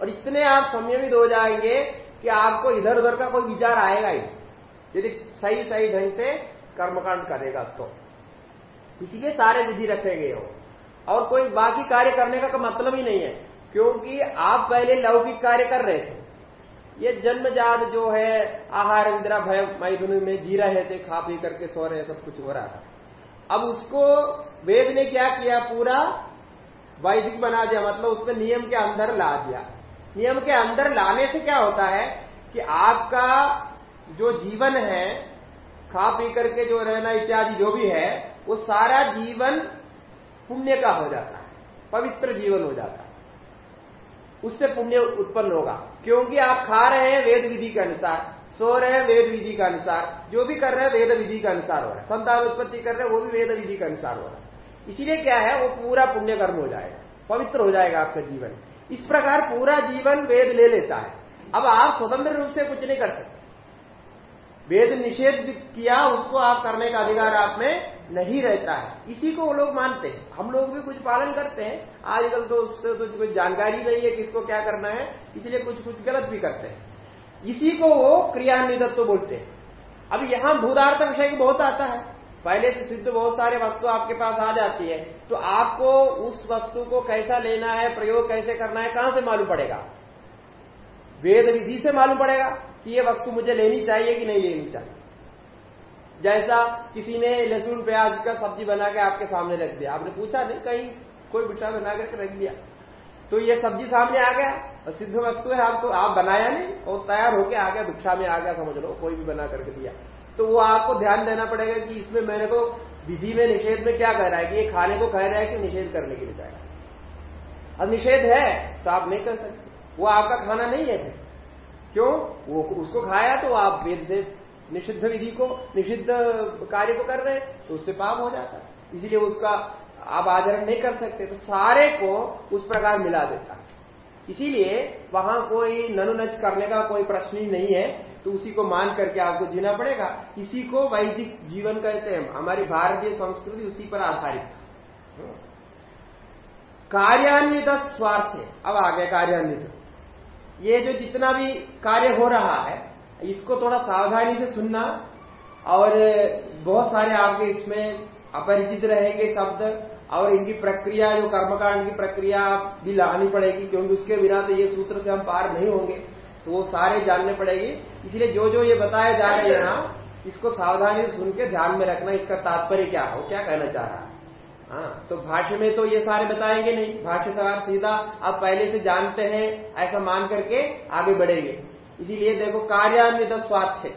और इतने आप संयमित हो जाएँगे कि आपको इधर उधर का कोई विचार आएगा ही। यदि सही सही ढंग से कर्मकांड करेगा तो। इसीलिए सारे विधि रखे गए हो और कोई बाकी कार्य करने का मतलब ही नहीं है, क्योंकि आप पहले लौकिक कार्य कर रहे थे। ये जन्मजात जो है, आहार, इंद्रा, भय, मैथुन में जी रहे थे, खा पी करके सो रहे, सब कुछ हो रहा था। अब उसको वेद ने क्या किया पूरा? वैदिक बना दिया मतलब उसमें नियम के अंदर ला दिया। नियम के अंदर लाने से क्या होता है कि आपका जो जीवन है, खा पी करके जो रहना इत्यादि जो भी है, वो सारा जीवन पुण्य का हो जाता है, पवित्र जीवन हो जाता है। उससे पुण्य उत्पन्न होगा। क्योंकि आप खा रहे हैं वेद विधि के अनुसार, सो रहे हैं वेद विधि के अनुसार, जो भी कर रहे हैं वेद विधि के अनुसार हो रहा है। संतान उत्पत्ति कर रहे हैं, वो भी वेद विधि के अनुसार हो रहा है। इसीलिए क्या है, वो पूरा पुण्य कर्म हो जाएगा, पवित्र हो जाएगा आपका जीवन। इस प्रकार पूरा जीवन वेद ले लेता है। अब आप स्वतंत्र रूप से कुछ नहीं कर सकते। वेद निषेध किया, उसको आप करने का अधिकार आप में नहीं रहता है। इसी को वो लोग मानते हैं। हम लोग भी कुछ पालन करते हैं। आजकल तो उससे तो कुछ जानकारी नहीं है किसको क्या करना है, इसलिए कुछ कुछ गलत भी करते हैं। इसी को वो क्रियान्वित तो बोलते हैं। अब यहाँ भूदार्थ विषय बहुत आता है। पहले से सिद्ध बहुत सारे वस्तु आपके पास आ जाती है। तो आपको उस वस्तु को कैसा लेना है, प्रयोग कैसे करना है, कहाँ से मालूम पड़ेगा? वेद विधि से मालूम पड़ेगा कि ये वस्तु मुझे लेनी चाहिए कि नहीं लेनी चाहिए। जैसा किसी ने लहसुन, प्याज का सब्ज़ी बना के आपके सामने रख दिया। आपने पूछा, नहीं, कहीं कोई बिछा बना करके रख दिया? तो ये सब्ज़ी सामने आ गया और सिद्ध वस्तु है, आपको आप बनाया नहीं और तैयार होके आ गया भिक्षा में आ गया, समझ लो, कोई भी बना करके दिया। तो वो आपको ध्यान देना पड़ेगा कि इसमें मेरे को विधि में, निषेध में क्या कह रहा है, कि ये खाने को कह रहा है कि निषेध करने के लिए जाएगा। अब निषेध है तो आप नहीं कर सकते। वो आपका खाना नहीं है। क्यों? वो उसको खाया तो आप वेद से निषिद्ध विधि को, निषिद्ध कार्य को कर रहे हैं तो उससे पाप हो जाता है। इसीलिए उसका आप आचरण नहीं कर सकते तो सारे को उस प्रकार मिला देता इसीलिए वहाँ कोई ननुनच करने का कोई प्रश्न ही नहीं है तो उसी को मान करके आपको जीना पड़ेगा। इसी को वैदिक जीवन कहते हैं। हमारी भारतीय संस्कृति उसी पर आधारित कार्यान्वित स्वार्थ अब आगे कार्यान्वित। ये जो जितना भी कार्य हो रहा है इसको थोड़ा सावधानी से सुनना और बहुत सारे आपके इसमें अपरिचित रहेंगे शब्द और इनकी प्रक्रिया, जो कर्मकांड की प्रक्रिया भी लानी पड़ेगी, क्योंकि उसके बिना तो ये सूत्र से हम पार नहीं होंगे। तो वो सारे जानने पड़ेगी। इसलिए जो जो ये बताया जा रहे हैं यहाँ इसको सावधानी से सुन के ध्यान में रखना, इसका तात्पर्य क्या हो, क्या कहना चाह रहा है? हाँ तो भाष्य में तो ये सारे बताएँगे नहीं। भाष्यकार सीधा आप पहले से जानते हैं, ऐसा मान करके आगे बढ़ेंगे। इसीलिए देखो कार्यान्वित स्वार्थ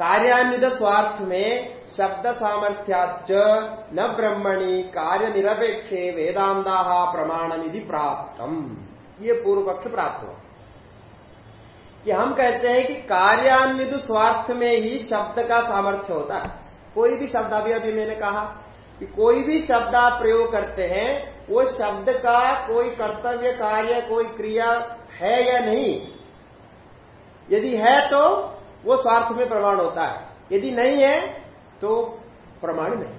कार्यान्वित स्वार्थ में शब्द सामर्थ्याच न ब्रह्मणि कार्य निरपेक्षे वेदांता प्रमाण निधि प्राप्तम। ये पूर्व पक्ष प्राप्त हुआ। कि हम कहते हैं कि कार्यान्वित स्वार्थ में ही शब्द का सामर्थ्य होता है। कोई भी शब्द, अभी अभी मैंने कहा कि कोई भी शब्द आप प्रयोग करते हैं, वो शब्द का कोई कर्तव्य, कार्य, कोई क्रिया है या नहीं यदि है तो वो स्वार्थ में प्रमाण होता है। यदि नहीं है तो प्रमाण नहीं।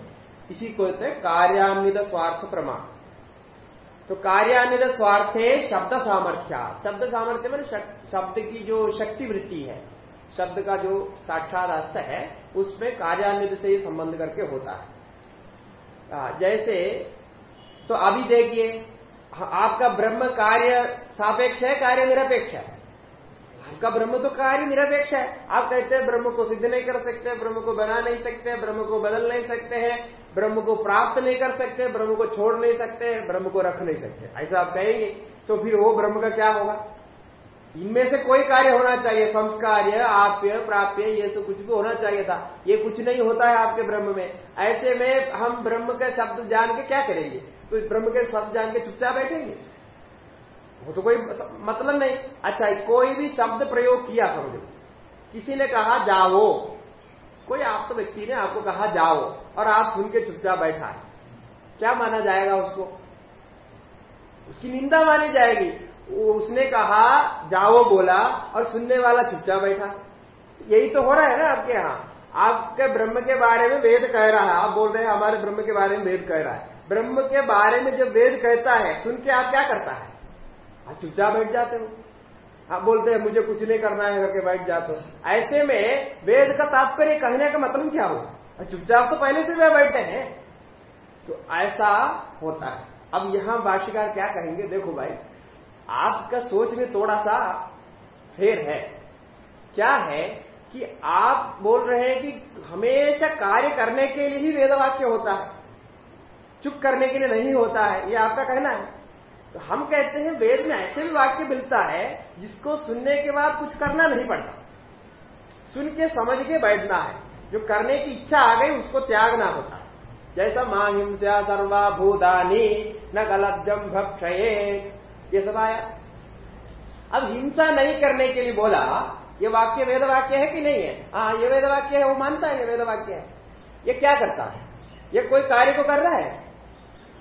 इसी को कहते हैं कार्यान्वित स्वार्थ प्रमाण। तो कार्यान्वित स्वार्थ है शब्द सामर्थ्य। शब्द सामर्थ्य में शब्द की जो शक्ति वृत्ति है, शब्द का जो साक्षात अर्थ है, उसमें कार्यान्वित से संबंध करके होता है। जैसे तो अभी देखिए, आपका ब्रह्म कार्य सापेक्ष है, कार्य निरपेक्ष है। आपका ब्रह्म तो कार्य निरपेक्ष है। आप कहते हैं ब्रह्म को सिद्ध नहीं कर सकते, ब्रह्म को बना नहीं सकते, ब्रह्म को बदल नहीं सकते हैं, ब्रह्म को प्राप्त नहीं कर सकते, ब्रह्म को छोड़ नहीं सकते, ब्रह्म को रख नहीं सकते। ऐसा आप कहेंगे तो फिर वो ब्रह्म का क्या होगा? इनमें से कोई कार्य होना चाहिए संस्कार आप्य, प्राप्य, ये तो कुछ भी होना चाहिए था। ये कुछ नहीं होता है आपके ब्रह्म में। ऐसे में हम ब्रह्म के शब्द जान के क्या करेंगे? तो ब्रह्म के शब्द जान के चुपचाप बैठेंगे। वो तो कोई मतलब नहीं। अच्छा कोई भी शब्द प्रयोग किया समझो। किसी ने कहा, जाओ। कोई आप तो व्यक्ति ने आपको कहा, जाओ। और आप सुन के चुपचाप बैठा है। क्या माना जाएगा उसको? उसकी निंदा मानी जाएगी। उसने कहा, जाओ बोला और सुनने वाला चुपचाप बैठा। यही तो हो रहा है ना आपके यहाँ। आपके ब्रह्म के बारे में वेद कह रहा है। आप बोल रहे हैं, हमारे ब्रह्म के बारे में वेद कह रहा है। ब्रह्म के बारे में जब वेद कहता है, सुन के आप क्या करता है? चुपचाप बैठ जाते हो आप बोलते हैं, मुझे कुछ नहीं करना है करके बैठ जाते हो। ऐसे में वेद का तात्पर्य कहने का मतलब क्या हो, चुपचाप तो पहले से वे बैठे हैं। तो ऐसा होता है। अब यहाँ भाष्यकार क्या कहेंगे? देखो भाई, आपका सोच में थोड़ा सा फेर है। क्या है कि आप बोल रहे हैं कि हमेशा कार्य करने के लिए ही वेदवाक्य होता है। चुप करने के लिए नहीं होता है। ये आपका कहना है? तो हम कहते हैं वेद में ऐसे भी वाक्य मिलता है जिसको सुनने के बाद कुछ करना नहीं पड़ता। सुन के, समझ के बैठना है। जो करने की इच्छा आ गई, उसको त्यागना होता है। जैसा माँ हिंसा सर्वा भूदानी न गलब्जम भक्षये ये सब आया। अब हिंसा नहीं करने के लिए बोला, ये वाक्य वेद वाक्य है कि नहीं है? हाँ ये वेद वाक्य है, वो मानता है, ये वेद वाक्य है। ये क्या करता है? ये कोई कार्य को कर रहा है?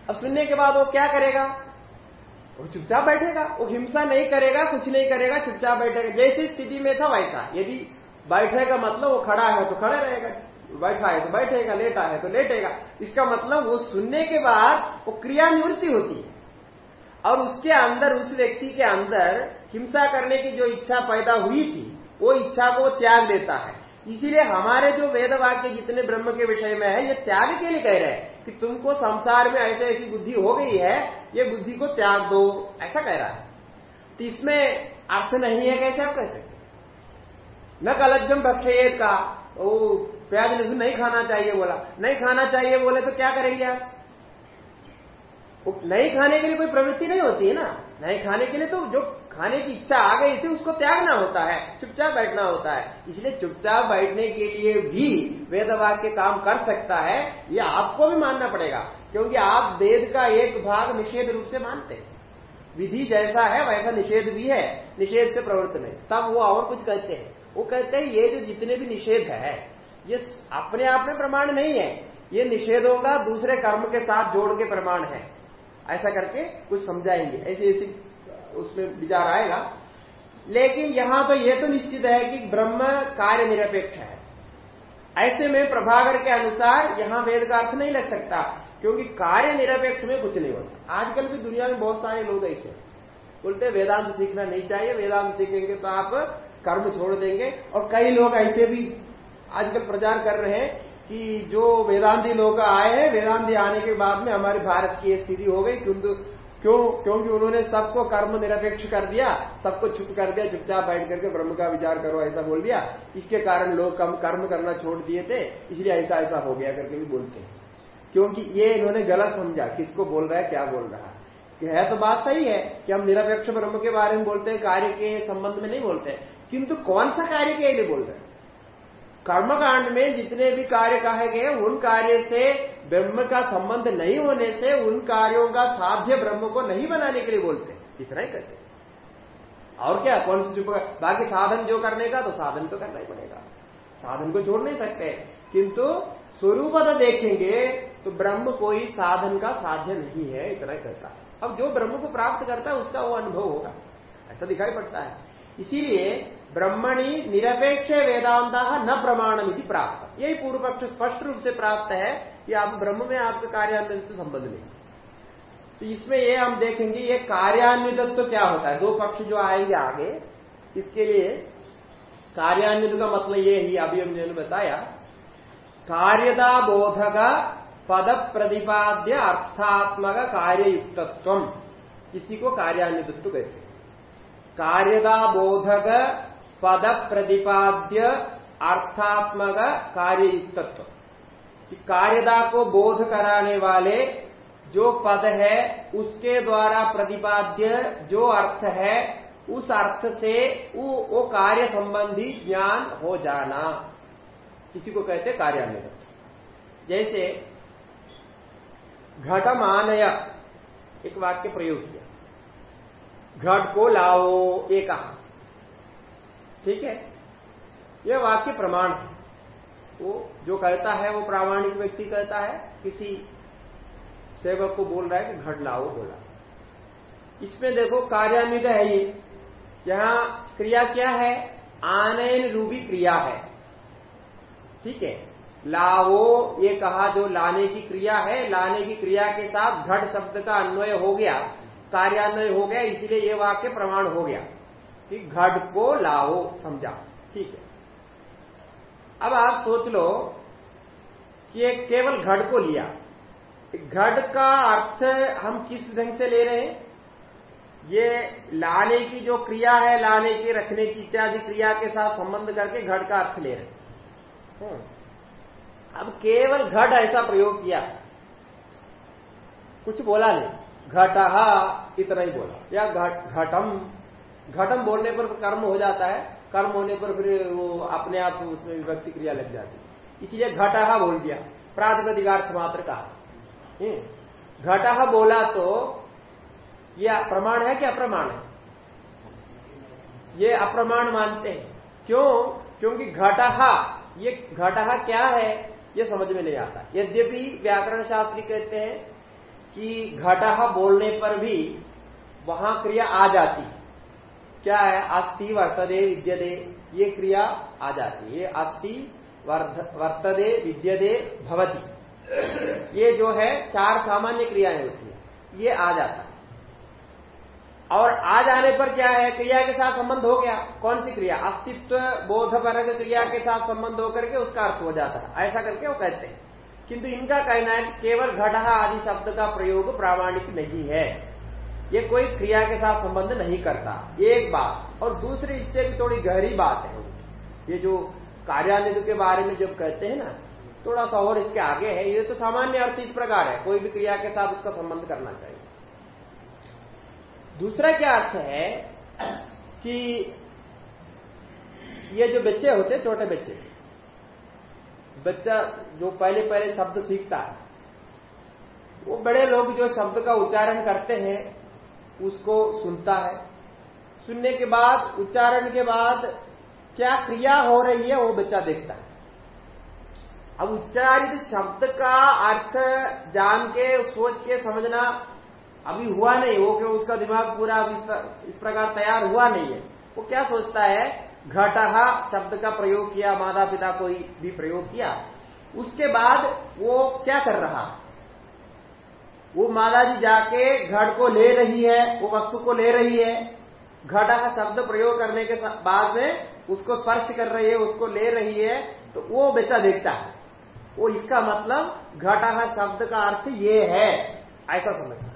अब सुनने के बाद वो क्या करेगा? वो चुपचाप बैठेगा, वो हिंसा नहीं करेगा, कुछ नहीं करेगा, चुपचाप बैठेगा। जैसी स्थिति में था, वैसा। यदि बैठेगा मतलब वो खड़ा है तो खड़ा रहेगा। बैठा है तो बैठेगा, लेटा है तो लेटेगा। इसका मतलब वो सुनने के बाद वो क्रिया निवृत्ति होती है। और उसके अंदर, उस व्यक्ति के अंदर हिंसा करने की जो इच्छा पैदा हुई थी, वो इच्छा को त्याग देता है। इसीलिए हमारे जो वेद वाक्य जितने ब्रह्म के विषय में है, ये त्याग के लिए कह रहे हैं। कि तुमको संसार में ऐसे ऐसी बुद्धि हो गई है, ये बुद्धि को त्याग दो, ऐसा कह रहा है। तो इसमें अर्थ नहीं है कैसे आप कह सकते न कलज्जम भक्षेत का ओ, प्याज लहसुन नहीं खाना चाहिए बोला। नहीं खाना चाहिए बोले तो क्या करेंगे आप? नहीं खाने के लिए कोई प्रवृत्ति नहीं होती है ना? नहीं खाने के लिए तो जो खाने की इच्छा आ गई थी उसको त्यागना होता है, चुपचाप बैठना होता है। इसलिए चुपचाप बैठने के लिए भी वेद वाक्य काम कर सकता है, ये आपको भी मानना पड़ेगा, क्योंकि आप वेद का एक भाग निषेध रूप से मानते हैं। विधि जैसा है, वैसा निषेध भी है, निषेध से प्रवृत्त में तब वो और कुछ कहते हैं। वो कहते हैं, ये जो जितने भी निषेध है, ये अपने आप में प्रमाण नहीं है। ये निषेधों का दूसरे कर्म के साथ जोड़ के प्रमाण है। ऐसा करके कुछ समझाएँगे। ऐसी ऐसी उसमें विचार आएगा। लेकिन यहाँ तो यह तो निश्चित है कि ब्रह्म कार्य निरपेक्ष है। ऐसे में प्रभाकर के अनुसार यहाँ वेद का अर्थ नहीं लग सकता, क्योंकि कार्य निरपेक्ष में कुछ नहीं होता। आजकल भी दुनिया में बहुत सारे लोग ऐसे बोलते वेदांत सीखना नहीं चाहिए, वेदांत सीखेंगे तो आप कर्म छोड़ देंगे। और कई लोग ऐसे भी आजकल प्रचार कर रहे हैं कि जो वेदांती लोग आए हैं, वेदांती आने के बाद में हमारे भारत की स्थिति हो गई, क्योंकि क्यों, क्योंकि उन्होंने सबको कर्म निरपेक्ष कर दिया, सबको चुप कर दिया, चुपचाप बैठ करके ब्रह्म का विचार करो, ऐसा बोल दिया। इसके कारण लोग कम, कर्म करना छोड़ दिए थे, इसलिए ऐसा ऐसा हो गया करके भी बोलते हैं। क्योंकि ये इन्होंने गलत समझा, किसको बोल रहा है, क्या बोल रहा है। है तो बात सही है कि हम निरपेक्ष ब्रह्म के बारे में बोलते हैं, कार्य के संबंध में नहीं बोलते किंतु कौन सा कार्य के लिए बोल रहे हैं? कर्मकांड में जितने भी कार्य कहे गए उन कार्य से ब्रह्म का संबंध नहीं होने से उन कार्यों का साध्य ब्रह्म को नहीं बनाने के लिए बोलते इतना ही कहते और क्या, कौन सी बाकी साधन जो करने का तो साधन तो करना ही पड़ेगा। साधन को छोड़ नहीं सकते। किंतु स्वरूप देखेंगे तो ब्रह्म कोई साधन का साध्य नहीं है, इतना ही कहता अब जो ब्रह्म को प्राप्त करता है, उसका वो अनुभव होगा। ऐसा दिखाई पड़ता है। इसीलिए ब्रह्मणी निरपेक्ष वेदांता न प्रमाणम प्राप्त। यही पूर्व पक्ष स्पष्ट रूप से प्राप्त है कि आप ब्रह्म में आपका कार्यान्वित संबंध नहीं। तो इसमें ये हम देखेंगे, ये कार्यान्वित तो क्या होता है? दो पक्ष जो आएँगे आगे, इसके लिए कार्यान्वित का मतलब ये ही अभी हमने बताया। कार्यता बोधक पद प्रतिपाद्य अर्थात्मक कार्ययुक्तत्व इसी को कार्यान्वित्व कहते हैं। कार्यता बोधक पद प्रतिपाद्य अर्थात्मक कार्ययुक्तत्व। कि कार्यदा को बोध कराने वाले जो पद है उसके द्वारा प्रतिपाद्य जो अर्थ है उस अर्थ से वो, वो कार्य संबंधी ज्ञान हो जाना। इसी को कहते कार्यान्वित जैसे घटमानय एक वाक्य प्रयोग किया। घट को लाओ एक। कहा ठीक है? यह वाक्य प्रमाण है। वो जो कहता है, वो प्रामाणिक व्यक्ति कहता है, किसी सेवक को बोल रहा है कि घट लाओ, बोला। इसमें देखो कार्यान्वित है ये। यहाँ क्रिया क्या है? आनयन रूपी क्रिया है। ठीक है? लावो ये कहा जो लाने की क्रिया है, लाने की क्रिया के साथ घट शब्द का अन्वय हो गया, कार्यान्वय हो गया, इसलिए ये वाक्य प्रमाण हो गया। कि घट को लाओ, समझा। ठीक है? अब आप सोच लो कि एक केवल घट को लिया। घट का अर्थ हम किस ढंग से ले रहे हैं? ये लाने की जो क्रिया है, लाने की, रखने की इत्यादि क्रिया के साथ संबंध करके घट का अर्थ ले रहे हम्म। अब केवल घट ऐसा प्रयोग किया। कुछ बोला नहीं। घटहा इतना ही बोला। या घटम घटम बोलने पर कर्म हो जाता है, कर्म होने पर फिर वो अपने आप उसमें विभक्ति क्रिया लग जाती इसलिए घटहा बोल दिया, प्रातिपदिकार्थ मात्र का हम्म। घटहा बोला तो यह प्रमाण है कि अप्रमाण है? ये अप्रमाण मानते हैं। क्यों? क्योंकि घटहा ये घटहा क्या है? ये समझ में नहीं आता। यद्यपि व्याकरण शास्त्री कहते हैं कि घटहा बोलने पर भी वहाँ क्रिया आ जाती क्या है? अस्थि वर्तदे विद्यदे ये क्रिया आ जाती है। अस्थि वर्तदे विद्यदे भवती। ये जो है, चार सामान्य क्रियाएँ होती है। ये आ जाता है। और आ जाने पर क्या है? क्रिया के साथ संबंध हो गया। कौन सी क्रिया? अस्तित्व बोधपरक क्रिया के साथ संबंध होकर के उसका अर्थ हो जाता है। ऐसा करके वो कहते हैं। किंतु इनका कहना है केवल घटहा आदि शब्द का प्रयोग प्रामाणिक नहीं है। ये कोई क्रिया के साथ संबंध नहीं करता, एक बात। और दूसरी, इससे भी थोड़ी गहरी बात है। ये जो कार्यालय के बारे में जब कहते हैं ना, थोड़ा सा और इसके आगे है। ये तो सामान्य अर्थ इस प्रकार है। कोई भी क्रिया के साथ उसका संबंध करना चाहिए। दूसरा क्या अर्थ है कि ये जो बच्चे होते छोटे बच्चे, बच्चा जो पहले पहले शब्द सीखता है, वो बड़े लोग जो शब्द का उच्चारण करते हैं उसको सुनता है। सुनने के बाद, उच्चारण के बाद क्या क्रिया हो रही है, वो बच्चा देखता है। अब उच्चारित शब्द का अर्थ जान के, सोच के समझना अभी हुआ नहीं। वो क्यों, उसका दिमाग पूरा इस प्रकार तैयार हुआ नहीं है। वो क्या सोचता है घटहा शब्द का प्रयोग किया माता पिता को भी प्रयोग किया। उसके बाद वो क्या कर रहा? वो माता जी जाके घट को ले रही है, वो वस्तु को ले रही है। घटा शब्द प्रयोग करने के बाद में उसको स्पर्श कर रही है, उसको ले रही है तो वो बेटा देखता है। वो इसका मतलब घटा शब्द का अर्थ ये है। ऐसा समझता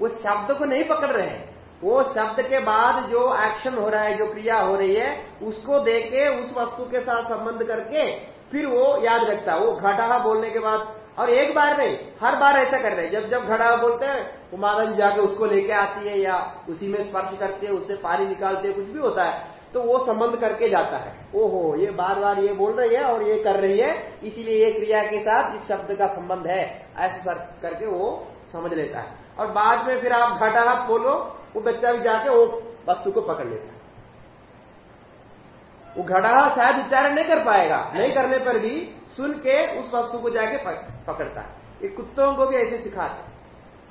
वो शब्द को नहीं पकड़ रहे हैं। वो शब्द के बाद जो एक्शन हो रहा है, जो क्रिया हो रही है, उसको देके उस वस्तु के साथ संबंध करके फिर वो याद रखता है। वो घटा बोलने के बाद और एक बार नहीं, हर बार ऐसा कर रहे जब जब घड़ा बोलते हैं, वो माता जी जाके उसको लेके आती है या उसी में स्पर्श करती है, उससे पानी निकालते है, कुछ भी होता है तो वो संबंध करके जाता है। ओहो, ये बार बार ये बोल रही है और ये कर रही है, इसीलिए ये क्रिया के साथ इस शब्द का संबंध है। ऐसा करके वो समझ लेता है। और बाद में फिर आप घटा बोलो, वो बच्चा भी जाके वो वस्तु को पकड़ लेता है। वो घड़ा शायद उच्चारण नहीं कर पाएगा। नहीं करने पर भी सुन के उस वस्तु को जाके पकड़ता है। ये कुत्तों को भी ऐसे सिखाते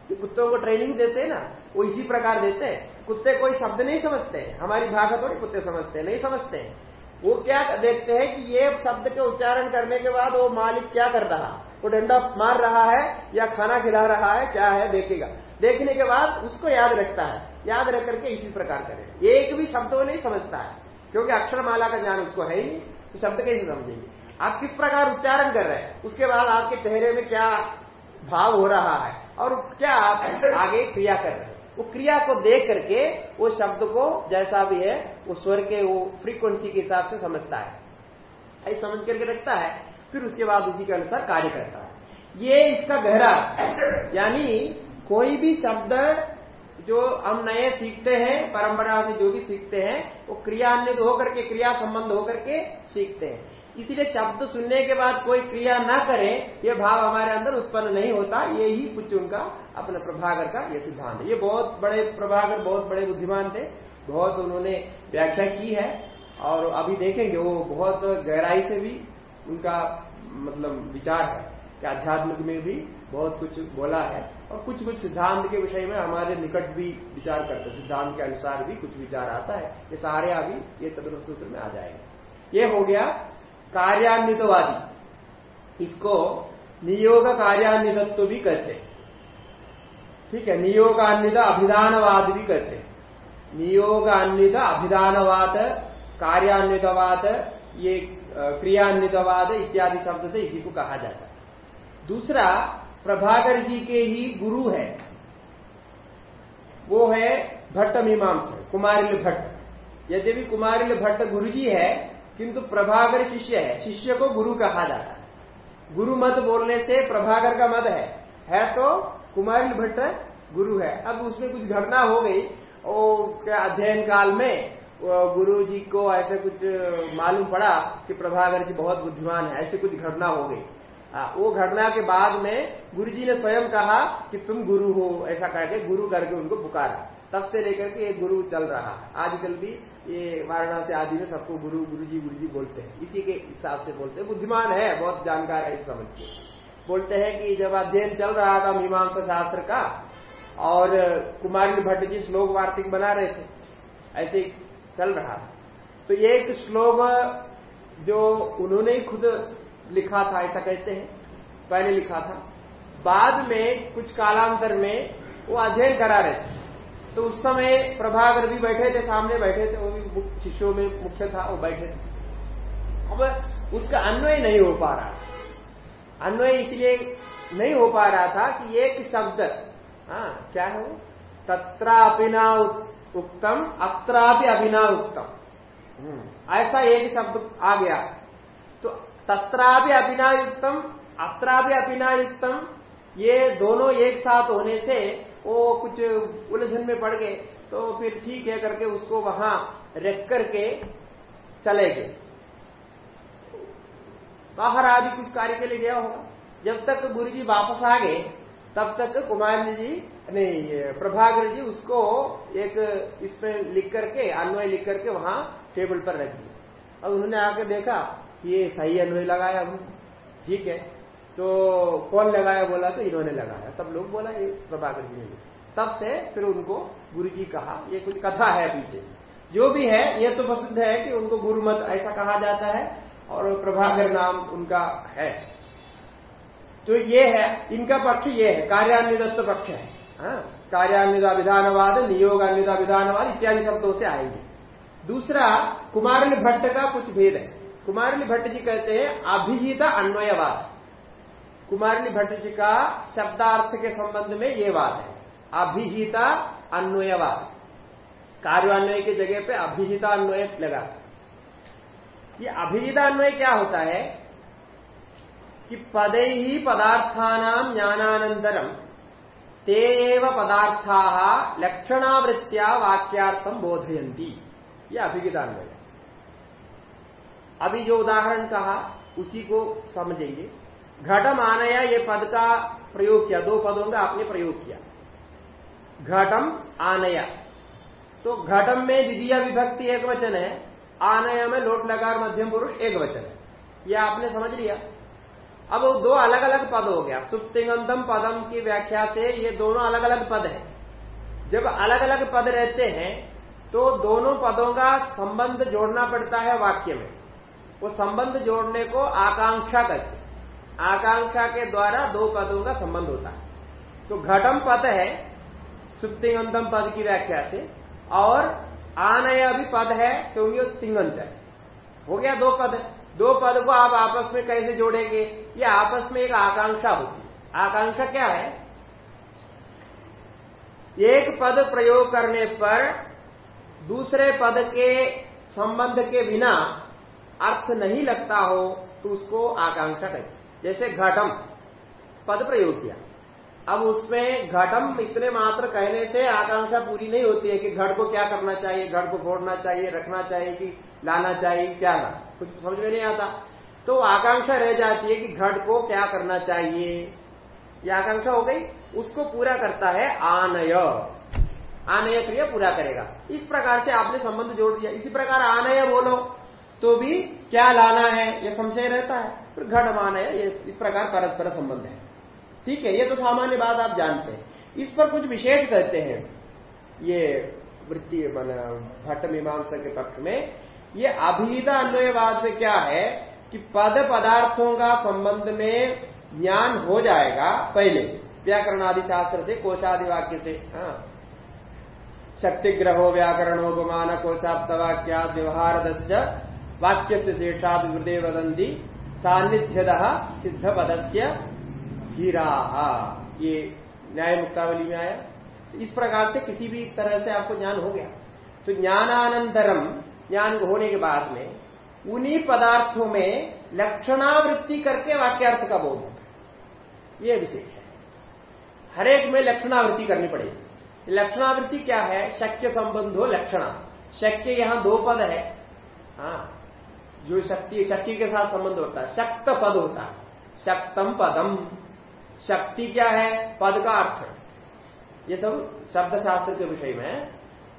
ये कुत्तों को ट्रेनिंग देते हैं ना, वो इसी प्रकार देते हैं। कुत्ते कोई शब्द नहीं समझते हमारी भाषा थोड़ी कुत्ते समझते हैं, नहीं समझते हैं। वो क्या देखते हैं कि ये शब्द के उच्चारण करने के बाद वो मालिक क्या कर रहा? वो डंडा मार रहा है या खाना खिला रहा है, क्या है, देखेगा। देखने के बाद उसको याद रखता है। याद रख करके इसी प्रकार करे एक भी शब्द वो नहीं समझता है। क्योंकि अक्षरमाला का ज्ञान उसको है ही तो शब्द कैसे समझेंगे। आप किस प्रकार उच्चारण कर रहे हैं? उसके बाद आपके चेहरे में क्या भाव हो रहा है और क्या आप आगे क्रिया कर रहे हैं? वो क्रिया को देख करके वो शब्द को जैसा भी है, वो स्वर के, वो फ्रीक्वेंसी के हिसाब से समझता है। ऐसे समझ करके रखता है, फिर उसके बाद उसी के अनुसार कार्य करता है। ये इसका गहरा, यानी कोई भी शब्द जो हम नए सीखते हैं, परंपरा से जो भी सीखते हैं, वो क्रियान्वित होकर के, क्रिया संबंध होकर के सीखते हैं। इसीलिए शब्द सुनने के बाद कोई क्रिया ना करे, ये भाव हमारे अंदर उत्पन्न नहीं होता। ये ही कुछ उनका अपने प्रभाकर का ये सिद्धांत ये बहुत बड़े प्रभाकर, बहुत बड़े बुद्धिमान थे। बहुत उन्होंने व्याख्या की है और अभी देखेंगे, वो बहुत गहराई से भी उनका मतलब विचार है। कि आध्यात्मिक में भी बहुत कुछ बोला है। और कुछ कुछ सिद्धांत के विषय में हमारे निकट भी विचार करते हैं। सिद्धांत के अनुसार भी कुछ विचार आता है। ये सारे अभी ये चतुर्थ सूत्र में आ जाएँगे। ये हो गया कार्यान्वितवादी। इसको नियोग कार्यान्वितत्व भी कहते ठीक है, नियोगान्वित अभिधानवाद भी कहते नियोगान्वित अभिधानवाद, कार्यान्वितवाद, ये क्रियान्वितवाद इत्यादि शब्द से इसी को कहा जाता है। दूसरा, प्रभाकर जी के ही गुरु है। वो है भट्ट मीमांस, कुमारिल भट्ट। यद्यपि कुमारिल भट्ट गुरु जी है, किंतु प्रभाकर शिष्य है। शिष्य को गुरु कहा जाता है। गुरु मत बोलने से प्रभाकर का मत है। है तो कुमारिल भट्ट गुरु है। अब उसमें कुछ घटना हो गई और अध्ययन काल में गुरु जी को ऐसे कुछ, मालूम पड़ा कि प्रभाकर जी बहुत बुद्धिमान है। ऐसी कुछ घटना हो गई। आ, वो घटना के बाद में गुरु जी ने स्वयं कहा कि तुम गुरु हो ऐसा कह के गुरु करके उनको पुकारा। तब से लेकर के ये गुरु चल रहा। है आजकल भी ये वाराणसी आदि में सबको गुरु गुरु जी गुरु जी बोलते हैं। इसी के हिसाब से बोलते हैं। बुद्धिमान है बहुत जानकार है इस समझ के। बोलते हैं कि जब अध्ययन चल रहा था मीमांसा शास्त्र का और कुमारी भट्ट जी श्लोक वार्तिक बना रहे थे ऐसे चल रहा। था तो एक श्लोक जो उन्होंने ही खुद लिखा था ऐसा कहते हैं। पहले लिखा था। बाद में कुछ कालांतर में वो अध्ययन करा रहे थे। तो उस समय प्रभाकर भी बैठे थे सामने बैठे थे वो भी शिष्यों में मुख्य था वो बैठे थे। अब उसका अन्वय नहीं हो पा रहा अन्वय इसलिए नहीं हो पा रहा था कि एक शब्द हाँ क्या है वो? तत्रापिना उत्तम अत्रापि अभिना उत्तम हम्म, ऐसा एक शब्द आ गया। तो तत्रापि अभिनायुक्तम, अत्रापि अभिनायुक्तम, ये दोनों एक साथ होने से वो कुछ उलझन में पड़ गए तो फिर ठीक है करके उसको वहाँ रख करके चले गए। बाहर आदि कुछ कार्य के लिए गया होगा। जब तक गुरु जी वापस आ गए, तब तक कुमार जी, नहीं प्रभाकर जी उसको एक इसमें लिख करके, अन्वय लिख करके वहाँ टेबल पर रख दिया अब उन्होंने आकर देखा ये सही अन्वय लगाया ठीक है। तो कौन लगाया बोला? तो इन्होंने लगाया। सब लोग बोला, ये प्रभाकर जी ने तब से फिर उनको गुरु जी कहा, ये कुछ कथा है पीछे। जो भी है, ये तो प्रसिद्ध है कि उनको गुरुमत ऐसा कहा जाता है और प्रभाकर नाम उनका है। तो ये है, इनका पक्ष ये है। कार्यान्वित पक्ष है। हाँ? कार्यान्विता विधानवाद नियोगान्विता विधानवाद इत्यादि शब्दों से आएँगे। दूसरा कुमारिल भट्ट का कुछ भेद है। कुमारिल भट्ट जी कहते हैं अभिहिता अन्वयवाद। कुमारिणी भट्ट जी का शब्दार्थ के संबंध में ये बात है अभिहिता अन्वयवाद। कार्यान्वय की जगह पे अभिहिता अन्वय लगा। ये अभिहिता अन्वय क्या होता है? कि पदे ही पदार्थानाम ज्ञानानंतरम तेव पदार्था लक्षणावृत्तिया वाक्यार्थम बोधयंती ये अभिगितान्वय अभी जो उदाहरण कहा, उसी को समझेंगे। घटम आनया ये पद का प्रयोग किया, दो पदों का आपने प्रयोग किया। घटम आनया। तो घटम में द्वितीय विभक्ति एक वचन है, आनया में लोट लगार मध्यम पुरुष एक वचन है। यह आपने समझ लिया? अब दो अलग अलग पद हो गया। सुप्तिगंतम पदम की व्याख्या से ये दोनों अलग अलग पद है। जब अलग अलग पद रहते हैं तो दोनों पदों का संबंध जोड़ना पड़ता है वाक्य में। वो संबंध जोड़ने को आकांक्षा कहते आकांक्षा के द्वारा दो पदों का संबंध होता है। तो घटम पद है सुप्तिगंतम पद की व्याख्या से, और आनया भी पद है क्योंकि वो तिंगंत है। हो गया दो पद। दो पद को आप आपस में कैसे जोड़ेंगे? ये आपस में एक आकांक्षा होती है। आकांक्षा क्या है? एक पद प्रयोग करने पर दूसरे पद के संबंध के बिना अर्थ नहीं लगता हो तो उसको आकांक्षा कहते जैसे घटम, पद प्रयोग किया। अब उसमें घटम इतने मात्र कहने से आकांक्षा पूरी नहीं होती है कि घट को क्या करना चाहिए, घट को फोड़ना चाहिए, रखना चाहिए कि लाना चाहिए, क्या ना। कुछ समझ में नहीं आता। तो आकांक्षा रह जाती है कि घट को क्या करना चाहिए। ये आकांक्षा हो गई। उसको पूरा करता है आनय। आनय क्रिया पूरा करेगा। इस प्रकार से आपने संबंध जोड़ दिया। इसी प्रकार आनय बोलो। तो भी क्या लाना है? ये संशय रहता है। फिर घटमान है, ये इस प्रकार परस्पर संबंध है। ठीक है, ये तो सामान्य बात आप जानते हैं। इस पर कुछ विशेष कहते हैं। ये वृत्ति भट्ट मीमांसा के पक्ष में, ये अभिहिता अन्वयवाद में क्या है कि पद पदार्थों का संबंध में ज्ञान हो जाएगा पहले। व्याकरण आदि शास्त्र से कोशादि वाक्य से हाँ। शक्तिग्रहो, व्याकरणोपमान कोशाप्तवाक्या व्यवहार दश्च वाक्य से शेषाद हृदय वदंती सानिध्य सिद्ध पदस्य गिरा। ये न्याय मुक्तावली में आया। इस प्रकार से किसी भी तरह से आपको ज्ञान हो गया। तो ज्ञानानंतरम, ज्ञान होने के बाद में उन्हीं पदार्थों में लक्षणावृत्ति करके वाक्यार्थ का बोध होता है। ये विशेष है। हरेक में लक्षणावृत्ति करनी पड़ेगी। लक्षणावृत्ति क्या है? शक्य संबंध लक्षणा। शक्य यहाँ दो पद है। हाँ। जो शक्ति शक्ति के साथ संबंध होता है। शक्त पद होता है। शक्तम पदम। शक्ति क्या है? पद का अर्थ ये सब शब्द शास्त्र के विषय में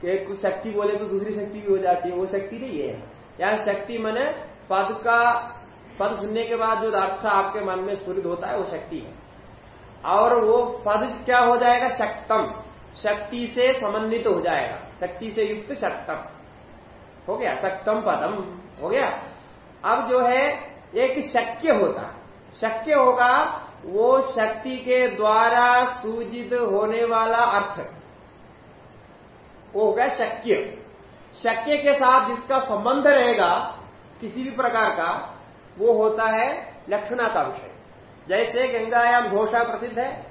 कि कुछ शक्ति बोले तो दूसरी शक्ति भी हो जाती है। वो शक्ति नहीं है। यहाँ शक्ति मैंने पद का, पद सुनने के बाद जो अर्थ आपके मन में स्फुरित होता है, वो शक्ति है। और वो पद क्या हो जाएगा? शक्तम। शक्ति से समन्वित हो जाएगा। शक्ति से युक्त शक्तम। हो गया? शक्तम पदम। हो गया? अब जो है, एक शक्य होता शक्य होगा, वो शक्ति के द्वारा सूजित होने वाला अर्थ। वो होगा शक्य। शक्य के साथ जिसका संबंध रहेगा, किसी भी प्रकार का, वो होता है लक्षणा का विषय। जैसे गंगायाम घोषा प्रसिद्ध है।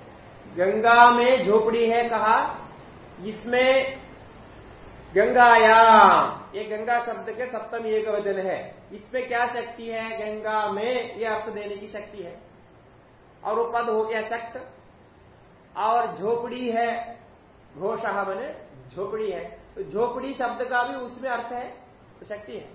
गंगा में झोपड़ी है कहा इसमें गंगायाम ये गंगा शब्द के सप्तम एक वचन है। इसमें क्या शक्ति है? गंगा में ये अर्थ देने की शक्ति है। और वो पद हो गया शक्त। और झोपड़ी है। घोषा बने, झोपड़ी है। तो झोपड़ी शब्द का भी उसमें अर्थ है तो शक्ति है।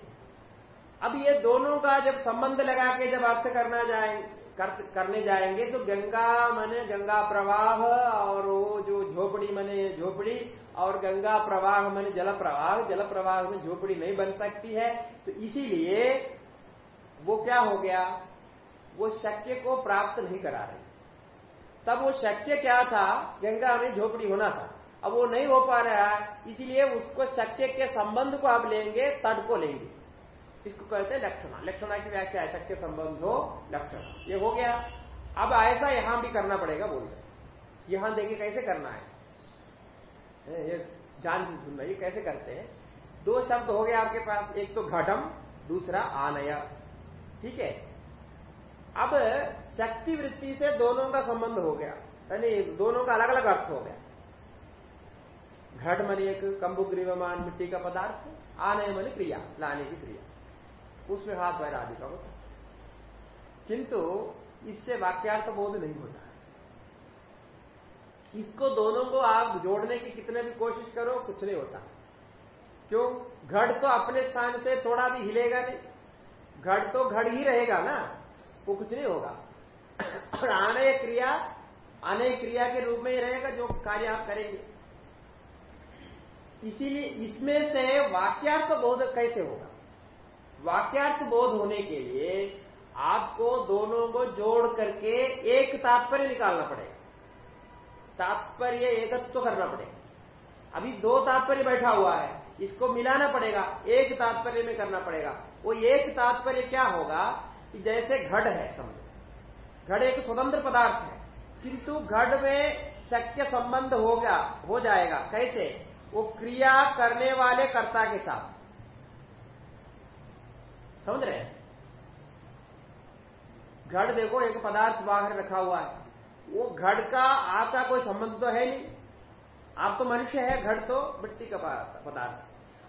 अब ये दोनों का जब संबंध लगा के जब अर्थ करना जाएँगे कर, करने जाएँगे तो गंगा मने गंगा प्रवाह और वो जो झोपड़ी मने झोपड़ी और गंगा प्रवाह मने जल प्रवाह जल प्रवाह में झोपड़ी नहीं बन सकती है। तो इसीलिए वो क्या हो गया? वो शक्य को प्राप्त नहीं करा रही। तब वो शक्य क्या था? गंगा में झोपड़ी होना था। अब वो नहीं हो पा रहा है इसीलिए उसको शक्य के संबंध को आप लेंगे तट को लेंगे। इसको कहते हैं? लक्षणा लक्षणा की व्याख्या है संबंध हो, लक्षण। ये हो गया। अब ऐसा यहाँ भी करना पड़ेगा, बोल रहे यहाँ देखिए कैसे करना है। ये जान से सुनना ये कैसे करते हैं? दो शब्द हो गए आपके पास, एक तो घटम, दूसरा आनया। ठीक है? अब शक्ति वृत्ति से दोनों का संबंध हो गया। यानी दोनों का अलग अलग अर्थ हो गया। घट मन एक कंबुग्रीवमान मिट्टी का पदार्थ, आनय मन क्रिया, लाने की क्रिया। उसमें हाथ पैर आदि का होता किंतु इससे वाक्यार्थ बोध नहीं होता। इसको दोनों को आप जोड़ने की कितने भी कोशिश करो, कुछ नहीं होता। क्यों? घड़ तो अपने स्थान से थोड़ा भी हिलेगा नहीं। घड़ तो घड़ ही रहेगा ना, वो कुछ नहीं होगा। और आने क्रिया आने क्रिया के रूप में ही रहेगा जो कार्य आप करेंगे। इसीलिए इसमें से वाक्यार्थ बोध कैसे होगा? वाक्यार्थ बोध होने के लिए आपको दोनों को जोड़ करके एक तात्पर्य निकालना पड़ेगा। तात्पर्य एकत्व तो करना पड़ेगा। अभी दो तात्पर्य बैठा हुआ है, इसको मिलाना पड़ेगा, एक तात्पर्य में करना पड़ेगा। वो एक तात्पर्य क्या होगा कि जैसे घड़ है, समझो। घड़ एक स्वतंत्र पदार्थ है, किंतु घड़ में शक्य संबंध होगा हो जाएगा। कैसे? वो क्रिया करने वाले कर्ता के साथ। समझ रहे हैं? घड़ देखो, एक पदार्थ बाहर रखा हुआ है। वो घड़ का, आपका कोई संबंध तो है नहीं। आप तो मनुष्य है, घड़ तो मिट्टी का पदार्थ।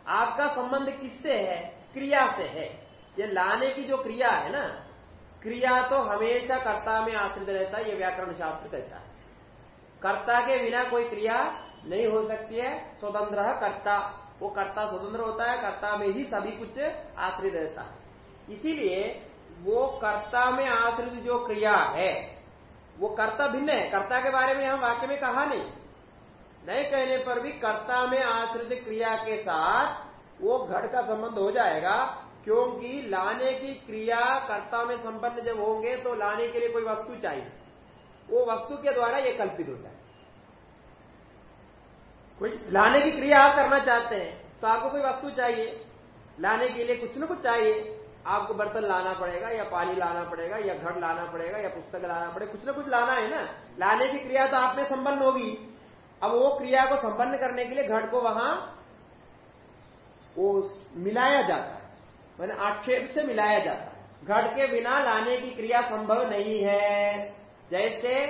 आपका संबंध किससे है? क्रिया से है। ये लाने की जो क्रिया है ना, क्रिया तो हमेशा कर्ता में आश्रित रहता है, ये व्याकरण शास्त्र कहता है। कर्ता के बिना कोई क्रिया नहीं हो सकती है, स्वतंत्र कर्ता। वो कर्ता स्वतंत्र होता है, कर्ता में ही सभी कुछ आश्रित रहता है। इसीलिए वो कर्ता में आश्रित जो क्रिया है, वो कर्ता भिन्न है। कर्ता के बारे में हम वाक्य में कहा नहीं। नहीं कहने पर भी कर्ता में आश्रित क्रिया के साथ वो घड़ का संबंध हो जाएगा, क्योंकि लाने की क्रिया कर्ता में संपन्न जब होंगे तो लाने के लिए कोई वस्तु चाहिए। वो वस्तु के द्वारा ये कल्पित होता है। कोई लाने की क्रिया आप करना चाहते हैं तो आपको कोई वस्तु चाहिए। लाने के लिए कुछ न कुछ चाहिए। आपको बर्तन लाना पड़ेगा, या पानी लाना पड़ेगा, या घर लाना पड़ेगा, या पुस्तक लाना पड़ेगा, कुछ ना कुछ लाना है ना। लाने की क्रिया तो आप में संपन्न होगी। अब वो क्रिया को संपन्न करने के लिए घट को वहाँ वो मिलाया जाता है। मैंने आक्षेप से मिलाया जाता है। घट के बिना लाने की क्रिया संभव नहीं है। जैसे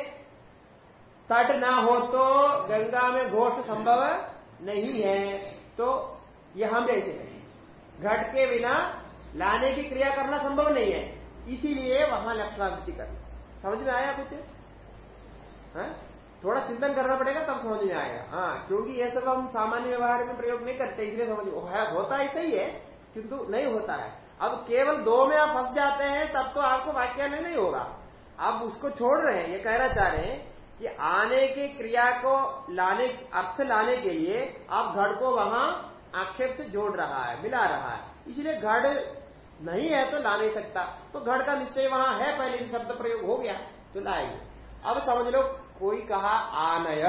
तट ना हो तो गंगा में घोष संभव नहीं है। तो यह हम जैसे घट के बिना लाने की क्रिया करना संभव नहीं है। इसीलिए वहाँ लक्षणावृत्ति कर समझ में आया कुछ? है? थोड़ा चिंतन करना पड़ेगा, तब समझ में आएगा। हाँ क्योंकि ये सब हम सामान्य व्यवहार में प्रयोग नहीं करते, इसलिए समझ होता ऐसा ही है, किंतु नहीं होता है। अब केवल दो में आप फंस जाते हैं, तब तो आपको वाक्य में नहीं होगा। आप उसको छोड़ रहे हैं, ये कहना चाह रहे हैं कि आने की क्रिया को लाने, अर्थ लाने के लिए आप घड़ को वहाँ आक्षेप से जोड़ रहा है, मिला रहा है। इसलिए घड़ नहीं है तो ला नहीं सकता। तो घड़ का निश्चय वहाँ है, पहले शब्द प्रयोग हो गया तो लाएँगे। अब समझ लो, कोई कहा, आनय।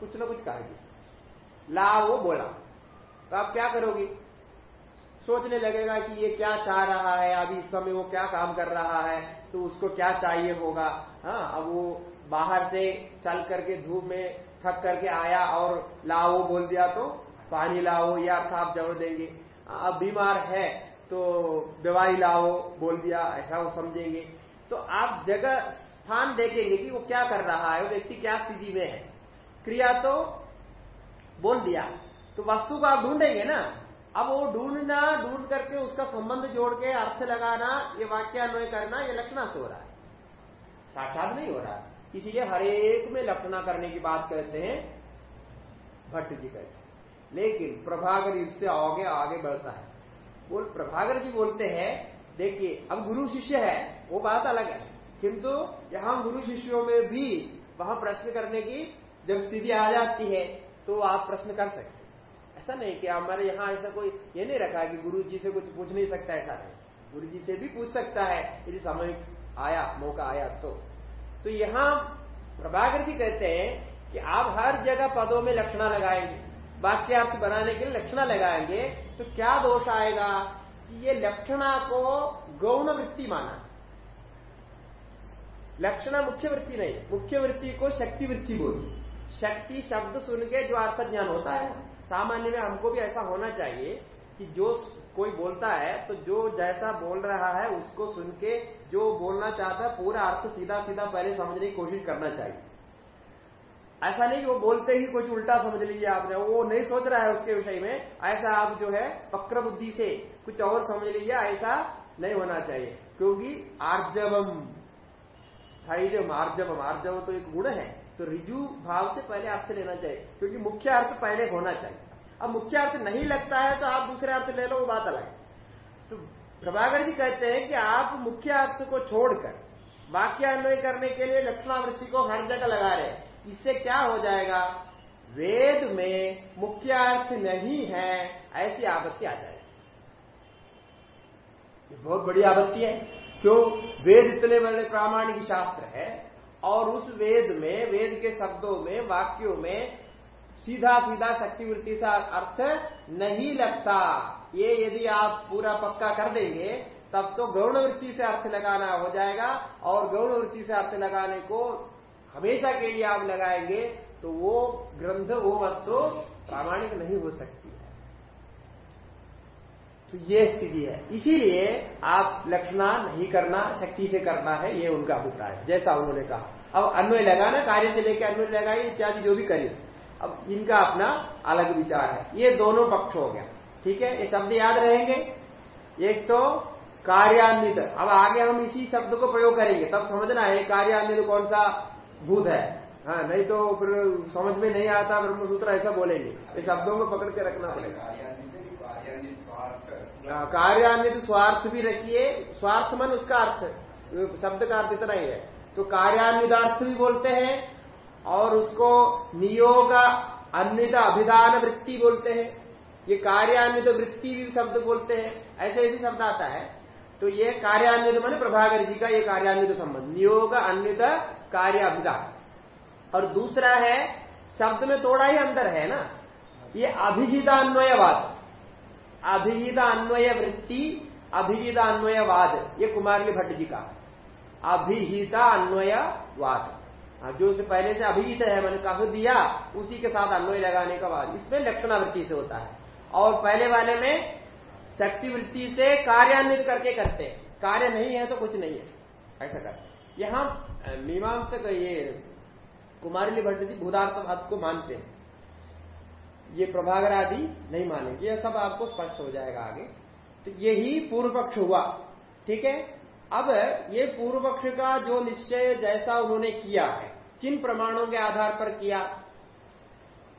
कुछ ना कुछ कहेगी ला वो बोला। तो आप क्या करोगी? सोचने लगेगा कि ये क्या चाह रहा है, अभी इस समय वो क्या काम कर रहा है तो उसको क्या चाहिए होगा? हाँ अब वो बाहर से चल करके धूप में थक करके आया और लाओ बोल दिया तो पानी लाओ, या साफ़ ज़रूर देंगे। अब बीमार है तो दवाई लाओ, बोल दिया, ऐसा वो समझेंगे। तो आप जगह स्थान देखेंगे कि वो क्या कर रहा है, वो व्यक्ति क्या स्थिति में है। क्रिया तो बोल दिया। तो वस्तु को आप ढूंढेंगे ना। अब वो ढूंढना, ढूंढ करके उसका संबंध जोड़ के अर्थ लगाना, ये वाक्यान्वय करना, ये लक्षणा से हो रहा है। साक्षात नहीं हो रहा। इसीलिए हरेक में लक्षणा करने की बात कहते हैं, भट्ट जी कहते लेकिन प्रभाकर इससे आगे आगे बढ़ता है। बोल, प्रभाकर जी बोलते हैं, देखिए, अब गुरु शिष्य है, वो बात अलग है। किंतु यहाँ गुरु शिष्यों में भी वहाँ प्रश्न करने की जब स्थिति आ जाती है तो आप प्रश्न कर सकते ऐसा नहीं कि हमारे यहाँ ऐसा कोई ये नहीं रखा कि गुरु जी से कुछ पूछ नहीं सकता ऐसा नहीं। गुरु जी से भी पूछ सकता है, यदि समय आया, मौका आया तो। तो यहाँ प्रभाकर जी कहते हैं कि आप हर जगह पदों में लक्षणा लगाएँगे, वाक्यार्थ बनाने के लिए लक्षणा लगाएँगे तो क्या दोष आएगा? कि ये लक्षणा को गौण वृत्ति माना। लक्षणा मुख्य वृत्ति नहीं, मुख्य वृत्ति को शक्ति वृत्ति बोली शक्ति शब्द सुन के जो अर्थ ज्ञान होता है, सामान्य में हमको भी ऐसा होना चाहिए कि जो कोई बोलता है तो जो जैसा बोल रहा है, उसको सुन के जो बोलना चाहता है, पूरा अर्थ सीधा सीधा पहले समझने की कोशिश करना चाहिए। ऐसा नहीं कि वो बोलते ही कुछ उल्टा समझ लीजिए आपने, वो नहीं सोच रहा है उसके विषय में, ऐसा आप जो है वक्र बुद्धि से कुछ और समझ लीजिए, ऐसा नहीं होना चाहिए। क्योंकि आर्जवम स्थैर्य आर्जवम, आर्जव तो एक गुण है तो रिजु भाव से पहले अर्थ लेना चाहिए, क्योंकि मुख्य अर्थ पहले होना चाहिए। अब मुख्य अर्थ नहीं लगता है तो आप दूसरे अर्थ ले लो, वो बात अलग तो प्रभाकर जी कहते हैं कि आप मुख्य अर्थ को छोड़कर वाक्यान्वय करने के लिए लक्षणावृत्ति को हर जगह लगा रहे हैं। इससे क्या हो जाएगा? वेद में मुख्य अर्थ नहीं है, ऐसी आपत्ति आ जाएगी। बहुत बड़ी आपत्ति है। क्यों? वेद इतने बड़े प्रामाणिक शास्त्र है और उस वेद में, वेद के शब्दों में, वाक्यों में सीधा सीधा शक्तिवृत्ति से अर्थ नहीं लगता। ये यदि आप पूरा पक्का कर देंगे, तब तो गौण वृत्ति से अर्थ लगाना हो जाएगा और गौण वृत्ति से अर्थ लगाने को हमेशा के लिए आप लगाएँगे तो वो ग्रंथ, वो वस्तु प्रामाणिक नहीं हो सकती है। तो ये स्थिति है। इसीलिए आप लक्षणा नहीं करना, शक्ति से करना है, ये उनका अभिप्राय है। जैसा उन्होंने कहा। अब अन्वय लगाना, कार्य से लेकर अन्वय लगाए इत्यादि जो भी करिए। अब इनका अपना अलग विचार है। ये दोनों पक्ष हो गया। ठीक है? ये शब्द याद रहेंगे? एक तो कार्यान्वित। अब आगे हम इसी शब्द को प्रयोग करेंगे। तब समझना है, कार्यान्वित कौन सा भूत है। हाँ नहीं तो फिर समझ में नहीं आता ब्रह्मसूत्र ऐसा बोलेंगे। इस शब्दों को पकड़ के रखना पड़ेगा। हाँ, कार्यान्वित स्वार्थ भी रखिए। स्वार्थ मन उसका अर्थ शब्द का अर्थ इतना ही है। तो कार्यान्वितार्थ भी बोलते हैं और उसको नियोग अन्वित अभिधान वृत्ति बोलते हैं। ये कार्यान्वित वृत्ति भी शब्द बोलते हैं। ऐसे ऐसे शब्द आता है। तो ये कार्यान्वित मान प्रभाकर जी का ये कार्यान्वित संबंध। नियोग अन्वित कार्याभिदा और दूसरा है शब्द में थोड़ा ही अंदर है ना? ये अभिहितान्वयवाद। अभिहित अन्वय वृत्ति अभिहित अन्वयवाद ये कुमारली भट्ट जी का। अभिहिता अन्वयवाद हाँ, जो से पहले से अभिहित है मैंने कह दिया उसी के साथ अन्वय लगाने का बाद इसमें लक्षणावृत्ति से होता है। और पहले वाले में शक्ति वृत्ति से कार्यान्वित करके करते कार्य नहीं है तो कुछ नहीं है। ऐसा करते यहाँ मीमांसक ये कुमारी भट्ट जी भूदार्थ पद को मानते हैं। ये प्रभागर आदि नहीं मानेंगे। यह सब आपको स्पष्ट हो जाएगा आगे। तो यही पूर्व पक्ष हुआ। ठीक है? अब ये पूर्व पक्ष का जो निश्चय जैसा उन्होंने किया है, किन प्रमाणों के आधार पर किया?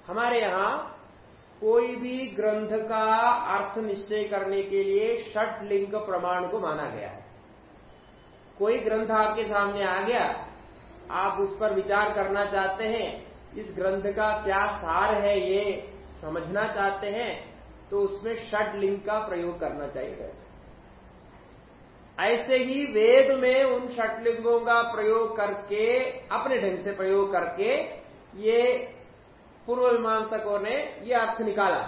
हमारे यहाँ कोई भी ग्रंथ का अर्थ निश्चय करने के लिए षट लिंग प्रमाण को माना गया है। कोई ग्रंथ आपके सामने आ गया, आप उस पर विचार करना चाहते हैं, इस ग्रंथ का क्या सार है ये समझना चाहते हैं तो उसमें षट लिंग का प्रयोग करना चाहिए। ऐसे ही वेद में उन षटलिंगों का प्रयोग करके, अपने ढंग से प्रयोग करके, ये पूर्व मीमांसकों ने ये अर्थ निकाला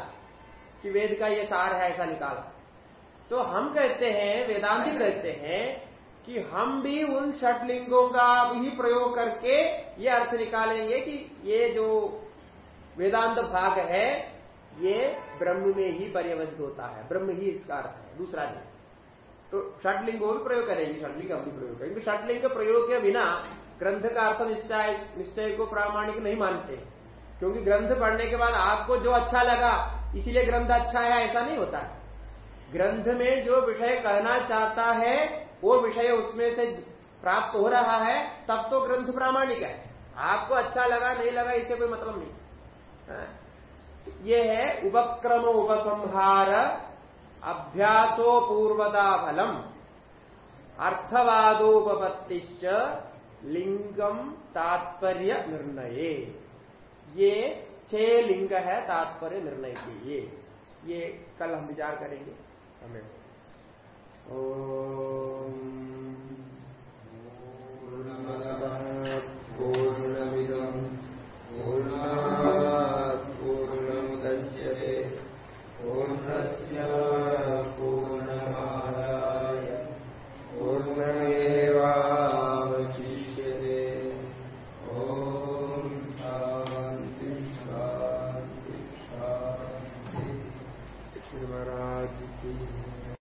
कि वेद का ये सार है, ऐसा निकाला। तो हम कहते हैं, वेदांति कहते हैं कि हम भी उन षटलिंगों का भी प्रयोग करके ये अर्थ निकालेंगे कि ये जो वेदांत भाग है, ये ब्रह्म में ही पर्यवंत होता है। ब्रह्म ही इसका अर्थ है, दूसरा नहीं। तो षटलिंग भी प्रयोग करेंगे, षटलिंग हम भी प्रयोग करेंगे। षटलिंग प्रयोग के बिना ग्रंथ का अर्थ निश्चय निश्चय को प्रामाणिक नहीं मानते। क्योंकि ग्रंथ पढ़ने के बाद आपको जो अच्छा लगा, इसीलिए ग्रंथ अच्छा है, ऐसा नहीं होता। ग्रंथ में जो विषय कहना चाहता है वो विषय उसमें से प्राप्त हो रहा है, तब तो ग्रंथ प्रामाणिक है। आपको अच्छा लगा, नहीं लगा, इससे कोई मतलब नहीं। हाँ। ये है उपक्रम उपसंहार अभ्यासो पूर्वदा फलम अर्थवादोपत्तिश्च लिंगम तात्पर्य निर्णय। ये छह लिंग है, तात्पर्य निर्णय के लिए। ये कल हम विचार करेंगे। समय पूर्णमदः